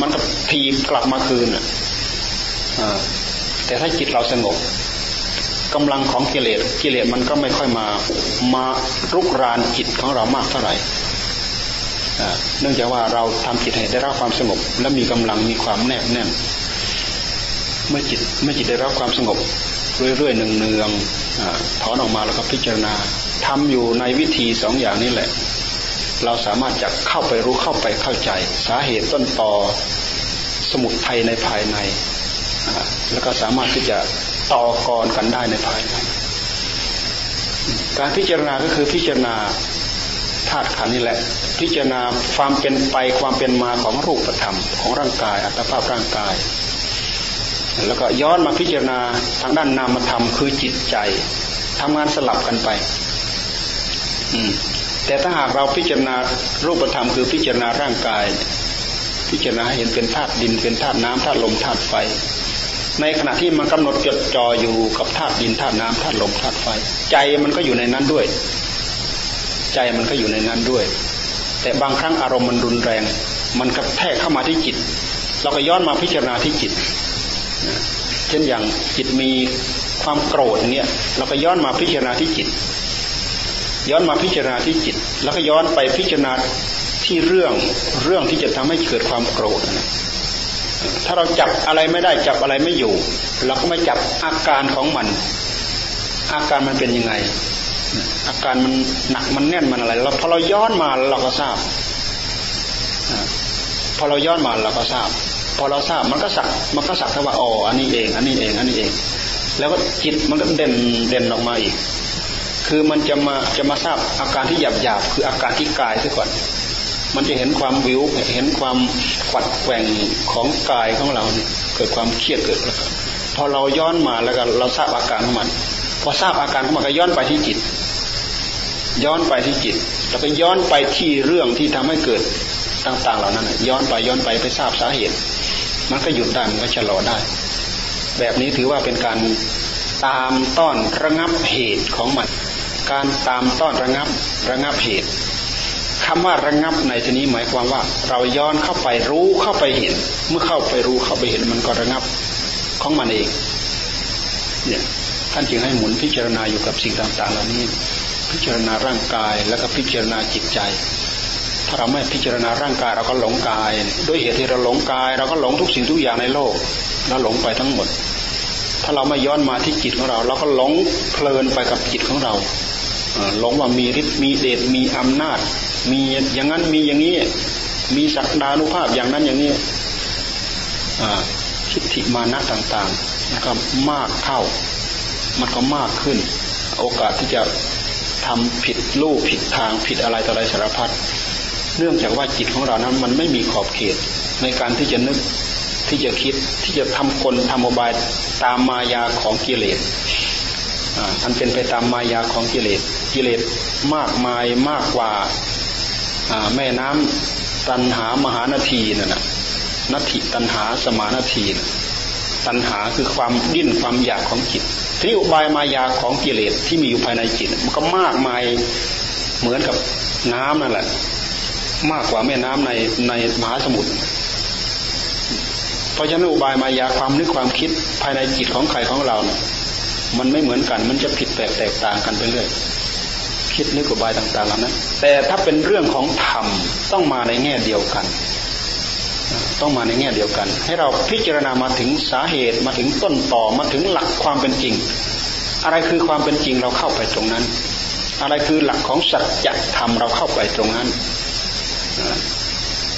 มันก็ทีกลับมาคืนแต่ถ้าจิตเราสงบกำลังของกิเลสกิเลสมันก็ไม่ค่อยมามารุกรานจิตของเรามากเท่าไหร่เนื่องจากว่าเราทำจิตให้ได้รับความสงบ และมีกำลังมีความแนบแน่น เมื่อจิตเมื่อจิตได้รับความสงบเรื่อยๆเนืองๆถอนออกมาแล้วก็พิจารณาทำอยู่ในวิธีสองอย่างนี้แหละ เราสามารถจะเข้าไปรู้เข้าไปเข้าใจ สาเหตุต้นตอสมุทัยในภายใน แล้วก็สามารถที่จะต่อกรกันได้ในภายในการพิจารณาก็คือพิจารณาธาตุขันนี่แหละ พิจารณาความเป็นไปความเป็นมาของรูปธรรมของร่างกายอัตภาพร่างกาย แล้วก็ย้อนมาพิจารณาทางด้านนามธรรมคือจิตใจทำงานสลับกันไป อืมแต่ถ้าหากเราพิจารณารูปธรรมคือพิจารณาร่างกาย พิจารณาเห็นเป็นธาตุดินเป็นธาตุน้ำธาตุลมธาตุไฟ ในขณะที่มันกำหนดจดจ่ออยู่กับธาตุดินธาตุน้ำธาตุลมธาตุไฟ ใจมันก็อยู่ในนั้นด้วย ใจมันก็อยู่ในนั้นด้วย แต่บางครั้งอารมณ์มันรุนแรง มันกระแทกเข้ามาที่จิต เราก็ย้อนมาพิจารณาที่จิต เช่นอย่างจิตมีความโกรธเงี้ยเราก็ย้อนมาพิจารณาที่จิต ย้อนมาพิจารณาที่จิต แล้วก็ย้อนไปพิจารณาที่เรื่องเรื่องที่จะทำให้เกิดความโกรธนะถ้าเราจับอะไรไม่ได้จับอะไรไม่อยู่ เราก็ไม่จับอาการของมัน อาการมันเป็นยังไง อาการมันหนักมันแน่นมันอะไรเราพอเราย้อนมาเราก็ทราบพอเราย้อนมาเราก็ทราบ พอเราทราบมันก็สักมันก็สักแค่ว่าอ๋ออันนี้เอง อันนี้เองอันนี้เอง แล้วก็จิตมันก็เด่นเด่นออกมาอีก คือมันจะมาจะมาทราบอาการที่หยาบหยาบคืออาการที่กายซะก่อน มันจะเห็นความวิวเห็นความขัดแกว่งของกายของเราเนี่ยเกิดความเครียดเกิดแล้วพอเราย้อนมาแล้วก็เราทราบอาการของมัน พอทราบอาการของมันก็ย้อนไปที่จิต ย้อนไปที่จิต แล้วก็ย้อนไปที่เรื่องที่ทำให้เกิดต่าง ๆ เหล่านั้น ย้อนไปย้อนไปไปทราบสาเหตุ มันก็หยุดได้มันก็ชะลอได้ แบบนี้ถือว่าเป็นการตามต้อนระงับเหตุของมัน การตามต้อนระงับระงับเหตุคำว่าระงับในที่นี้หมายความว่า เราย้อนเข้าไปรู้เข้าไปเห็น เมื่อเข้าไปรู้เข้าไปเห็นมันก็ระงับของมันเอง เนี่ยท่านจึงให้หมุนพิจารณาอยู่กับสิ่งต่างๆ เหล่านี้ พิจารณาร่างกายแล้วก็พิจารณาจิตใจ ถ้าเราไม่พิจารณาร่างกายเราก็หลงกาย ด้วยเหตุที่เราหลงกาย เราก็หลงทุกสิ่งทุกอย่างในโลกเราหลงไปทั้งหมด ถ้าเราไม่ย้อนมาที่จิตของเรา เราก็หลงเพลินไปกับจิตของเราหลงว่ามีฤทธิ์มีเดชมีอำนาจ มีอย่างนั้นมีอย่างนี้ มีศักดานุภาพอย่างนั้นอย่างนี้ทิฏฐิมานะต่างๆมันก็มากเข้า มันก็มากขึ้น โอกาสที่จะทำผิดลูกผิดทางผิดอะไรต่ออะไรสารพัด เนื่องจากว่าจิตของเรานั้น มันไม่มีขอบเขตในการที่จะนึกที่จะคิดที่จะทำคนทำอบายตามมายาของกิเลสอันเป็นไปตามมายาของกิเลส กิเลสมากมายมากกว่าแม่น้ำตันหามหานาทีนั่นนะนัตถิตันหาสมานาทีตันหาคือความดิ้นความอยากของจิตที่อุบายมายาของกิเลสที่มีอยู่ภายในจิต มันก็มากมายเหมือนกับน้ำนั่นแหละ มากกว่าแม่น้ำในในมหาสมุทรเพราะฉะนั้นอุบายมายาความนึกความคิดภายในจิตของใครของเราเนี่ยมันไม่เหมือนกัน มันจะผิดแปลกแตกต่างกันไปเรื่อยคิดนึกอุบายต่างๆเหล่านั้นแต่ถ้าเป็นเรื่องของธรรมต้องมาในแง่เดียวกัน ต้องมาในแง่เดียวกัน ให้เราพิจารณามาถึงสาเหตุมาถึงต้นต่อมาถึงหลักความเป็นจริง อะไรคือความเป็นจริงเราเข้าไปตรงนั้น อะไรคือหลักของสัจธรรมเราเข้าไปตรงนั้น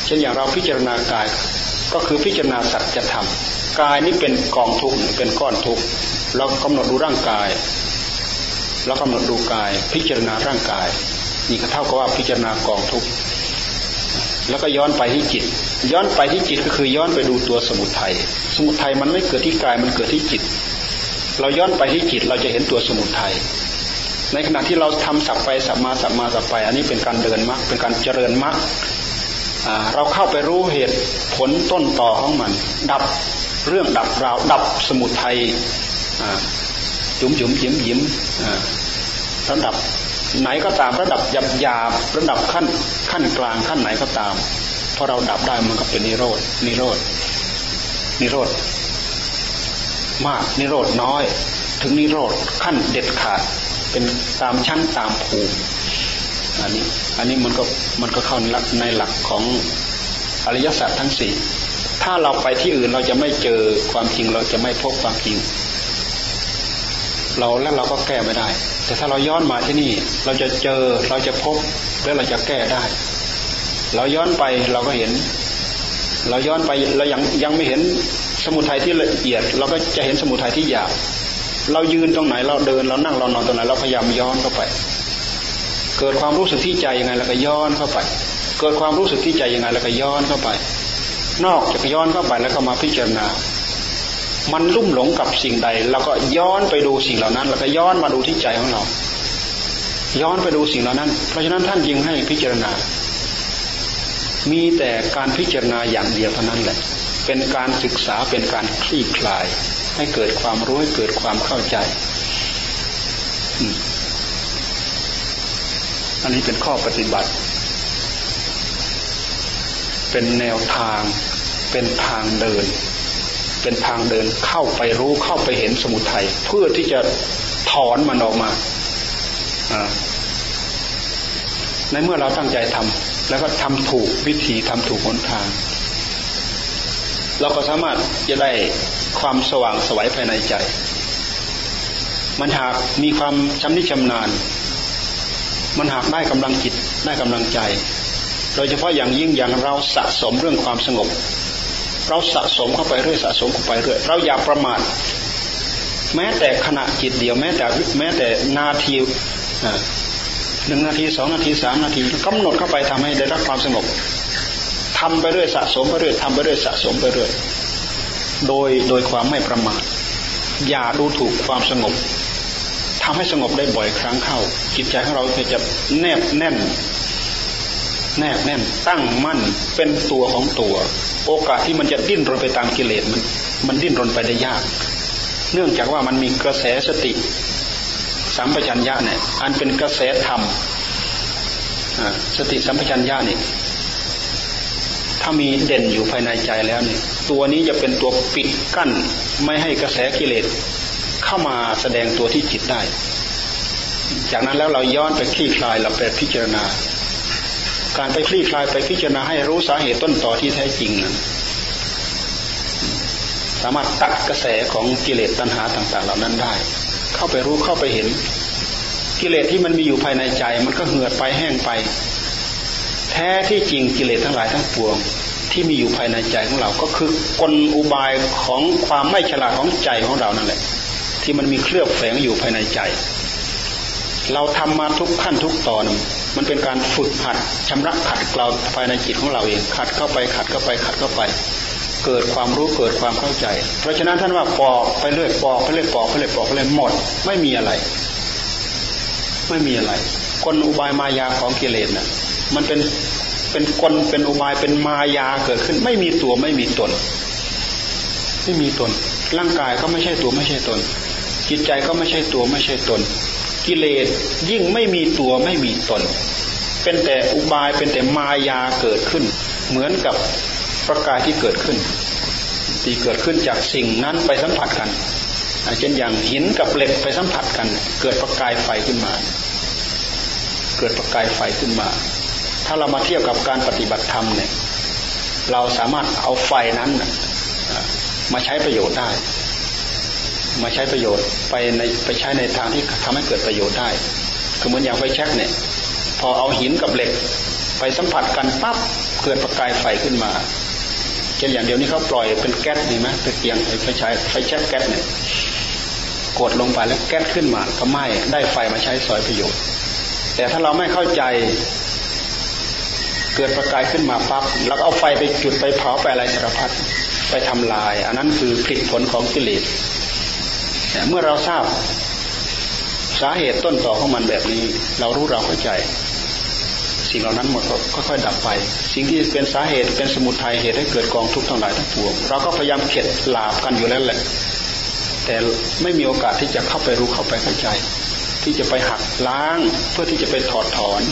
เช่นอย่างเราพิจารณากายก็คือพิจารณาสัจธรรมกายนี้เป็นกองทุกข์เป็นก้อนทุกข์เรากำหนดดูร่างกายเรากำหนดดูกาย พิจารณาร่างกาย นี่ก็เท่ากับว่าพิจารณากองทุกข์แล้วก็ย้อนไปที่จิต ย้อนไปที่จิตก็คือย้อนไปดูตัวสมุทัยสมุทัยมันไม่เกิดที่กายมันเกิดที่จิต เราย้อนไปที่จิตเราจะเห็นตัวสมุทัย ในขณะที่เราทำสับไปสับมาสับมาสับไป อันนี้เป็นการเดินมรรคเป็นการเจริญมรรคเราเข้าไปรู้เหตุผลต้นต่อของมัน ดับเรื่องดับราวดับสมุทัยจุ๋มจุ๋มยิ้มยิ้มระดับไหนก็ตามระดับหยาบหยาบระดับขั้นขั้นกลางขั้นไหนก็ตามพอเราดับได้มันก็เป็นนิโรดนิโรดนิโรธมากนิโรธน้อย ถึงนิโรธขั้นเด็ดขาด เป็นตามชั้นตามภูมิอันนี้อันนี้มันก็มันก็เข้าในหลักของอริยสัจทั้งสี่ถ้าเราไปที่อื่นเราจะไม่เจอความจริงเราจะไม่พบความจริง เราแล้วเราก็แก้ไม่ได้ แต่ถ้าเราย้อนมาที่นี่ เราจะเจอเราจะพบแล้วเราจะแก้ได้ เราย้อนไปเราก็เห็น เราย้อนไปเรายังยังไม่เห็นสมุทัยที่ละเอียด เราก็จะเห็นสมุทัยที่หยาบ เรายืนตรงไหนเราเดินเรานั่งเรานอนตรงไหนเราพยายามย้อนเข้าไป เกิดความรู้สึกที่ใจยังไงเราก็ย้อนเข้าไป เกิดความรู้สึกที่ใจยังไงเราก็ย้อนเข้าไป นอกจากย้อนเข้าไปแล้วก็มาพิจารณา มันลุ่มหลงกับสิ่งใดเราก็ย้อนไปดูสิ่งเหล่านั้น แล้วก็ย้อนมาดูที่ใจของเรา ย้อนไปดูสิ่งเหล่านั้น เพราะฉะนั้นท่านยิงให้พิจารณา มีแต่การพิจารณาอย่างเดียวเท่านั้นแหละ เป็นการศึกษาเป็นการคลี่คลาย ให้เกิดความรู้ให้เกิดความเข้าใจ อันนี้เป็นข้อปฏิบัติ เป็นแนวทาง เป็นทางเดิน เป็นทางเดินเข้าไปรู้เข้าไปเห็นสมุทัยเพื่อที่จะถอนมันออกมาในเมื่อเราตั้งใจทำแล้วก็ทำถูกวิธีทำถูกหนทาง เราก็สามารถจะได้ ความสว่างสวัยภายในใจ มันหากมีความชำนิชำนาญ มันหากได้กำลังจิตได้กำลังใจ โดยเฉพาะอย่างยิ่งอย่างเราสะสมเรื่องความสงบ เราสะสมเข้าไปเรื่อยสะสมเข้าไปเรื่อยเราอย่าประมาทแม้แต่ขณะจิตเดียวแม้แต่แม้แต่นาทีหนึ่งนาทีสองนาทีสามนาทีกำหนดเข้าไปทำให้ได้รับความสงบทำไปเรื่อยสะสมไปเรื่อยทำไปเรื่อยสะสมไปเรื่อย โดยโดยความไม่ประมาทอย่าดูถูกความสงบทำให้สงบได้บ่อยครั้งเข้า จิตใจของเราจะแนบแน่น แนบแน่น ตั้งมั่นเป็นตัวของตัว โอกาสที่มันจะดิ้นรนไปตามกิเลสมันมันดิ้นรนไปได้ยาก เนื่องจากว่ามันมีกระแสสติสัมปชัญญะเนี่ยอันเป็นกระแสธรรมสติสัมปชัญญะนี่ถ้ามีเด่นอยู่ภายในใจแล้วเนี่ย ตัวนี้จะเป็นตัวปิดกั้นไม่ให้กระแสกิเลสเข้ามาแสดงตัวที่จิตได้ จากนั้นแล้วเราย้อนไปคลี่คลายเราไปพิจารณา การไปคลี่คลายไปพิจารณาให้รู้สาเหตุต้นต่อที่แท้จริงนั้นสามารถตัดกระแสของกิเลสตัณหาต่าง ๆ เหล่านั้นได้ เข้าไปรู้เข้าไปเห็น กิเลสที่มันมีอยู่ภายในใจ มันก็เหือดไปแห้งไป แท้ที่จริงกิเลสทั้งหลายทั้งปวง ที่มีอยู่ภายในใจของเรา ก็คือกลอุบายของความไม่ฉลาดของใจของเรานั่นแหละ ที่มันมีเคลือบแฝงอยู่ภายในใจ เราทำมาทุกขั้นทุกตอนมันเป็นการฝึกหัดชำระขัดเกลาภายในจิตของเราเองขัดเข้าไปขัดเข้าไปขัดเข้าไป เกิดความรู้เกิดความเข้าใจ เพราะฉะนั้นท่านว่าปอกไปเรื่อยปอกไปเรื่อยปอกไปเรื่อยปอกไปเรื่อยหมด ไม่มีอะไร ไม่มีอะไรกลอุบายมายาของกิเลสน่ะมันเป็น เป็นกลเป็นอุบายเป็นมายาเกิดขึ้น ไม่มีตัวไม่มีตน ไม่มีตน ร่างกายก็ไม่ใช่ตัวไม่ใช่ตน จิตใจก็ไม่ใช่ตัวไม่ใช่ตน กิเลสยิ่งไม่มีตัวไม่มีตน เป็นแต่อุบายเป็นแต่มายาเกิดขึ้น เหมือนกับประกายที่เกิดขึ้นที่เกิดขึ้นจากสิ่งนั้นไปสัมผัสกันเช่นอย่างหินกับเหล็กไปสัมผัสกัน เกิดประกายไฟขึ้นมา เกิดประกายไฟขึ้นมา ถ้าเรามาเทียบกับการปฏิบัติธรรมเนี่ยเราสามารถเอาไฟนั้นมาใช้ประโยชน์ได้ มาใช้ประโยชน์ไปในไปใช้ในทางที่ทำให้เกิดประโยชน์ได้คือเหมือนอย่างไฟแช็กเนี่ย พอเอาหินกับเหล็ก ไปสัมผัสกันปั๊บเกิดประกายไฟขึ้นมาเช่นอย่างเดียวนี้เขาปล่อยเป็นแก๊สนี่ไหมไปเกียงไฟใช้ไฟแช็กแก๊สเนี่ยกดลงไปแล้วแก๊สขึ้นมาก็ไหม้ได้ไฟมาใช้สอยประโยชน์ แต่ถ้าเราไม่เข้าใจ เกิดประกายขึ้นมาปั๊บแล้วเอาไฟไปจุดไปเผาไปอะไรสารพัดไปทำลาย อันนั้นคือผลผลของกิเลสเมื่อเราทราบสาเหตุต้นต่อของมันแบบนี้ เรารู้เราเข้าใจ สิ่งเหล่านั้นหมดก็ค่อยๆดับไป สิ่งที่เป็นสาเหตุเป็นสมุทัยเหตุให้เกิดกองทุกข์ทั้งหลายทั้งปวงเราก็พยายามเข็ดหลาบกันอยู่แล้วแหละ แต่ไม่มีโอกาสที่จะเข้าไปรู้เข้าไปเข้าใจ ที่จะไปหักล้างเพื่อที่จะไปถอดถอน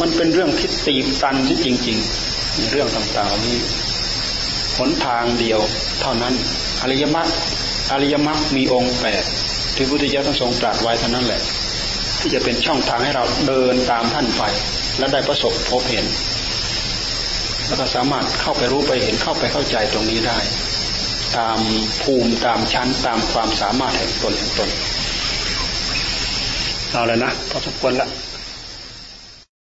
มันเป็นเรื่องที่ตีบตันที่จริง ๆ เรื่องต่างๆนี้หนทางเดียวเท่านั้น อริยมรรคอริยมรรคมีองค์แปดที่พุทธเจ้าต้องทรงตรัสไว้เท่านั้นแหละ ที่จะเป็นช่องทางให้เราเดินตามท่านไป และได้ประสบพบเห็น แล้วก็สามารถเข้าไปรู้ไปเห็นเข้าไปเข้าใจตรงนี้ได้ ตามภูมิตามชั้นตามความสามารถแห่งตนแห่งตนเอาแล้วนะพอสมควรละ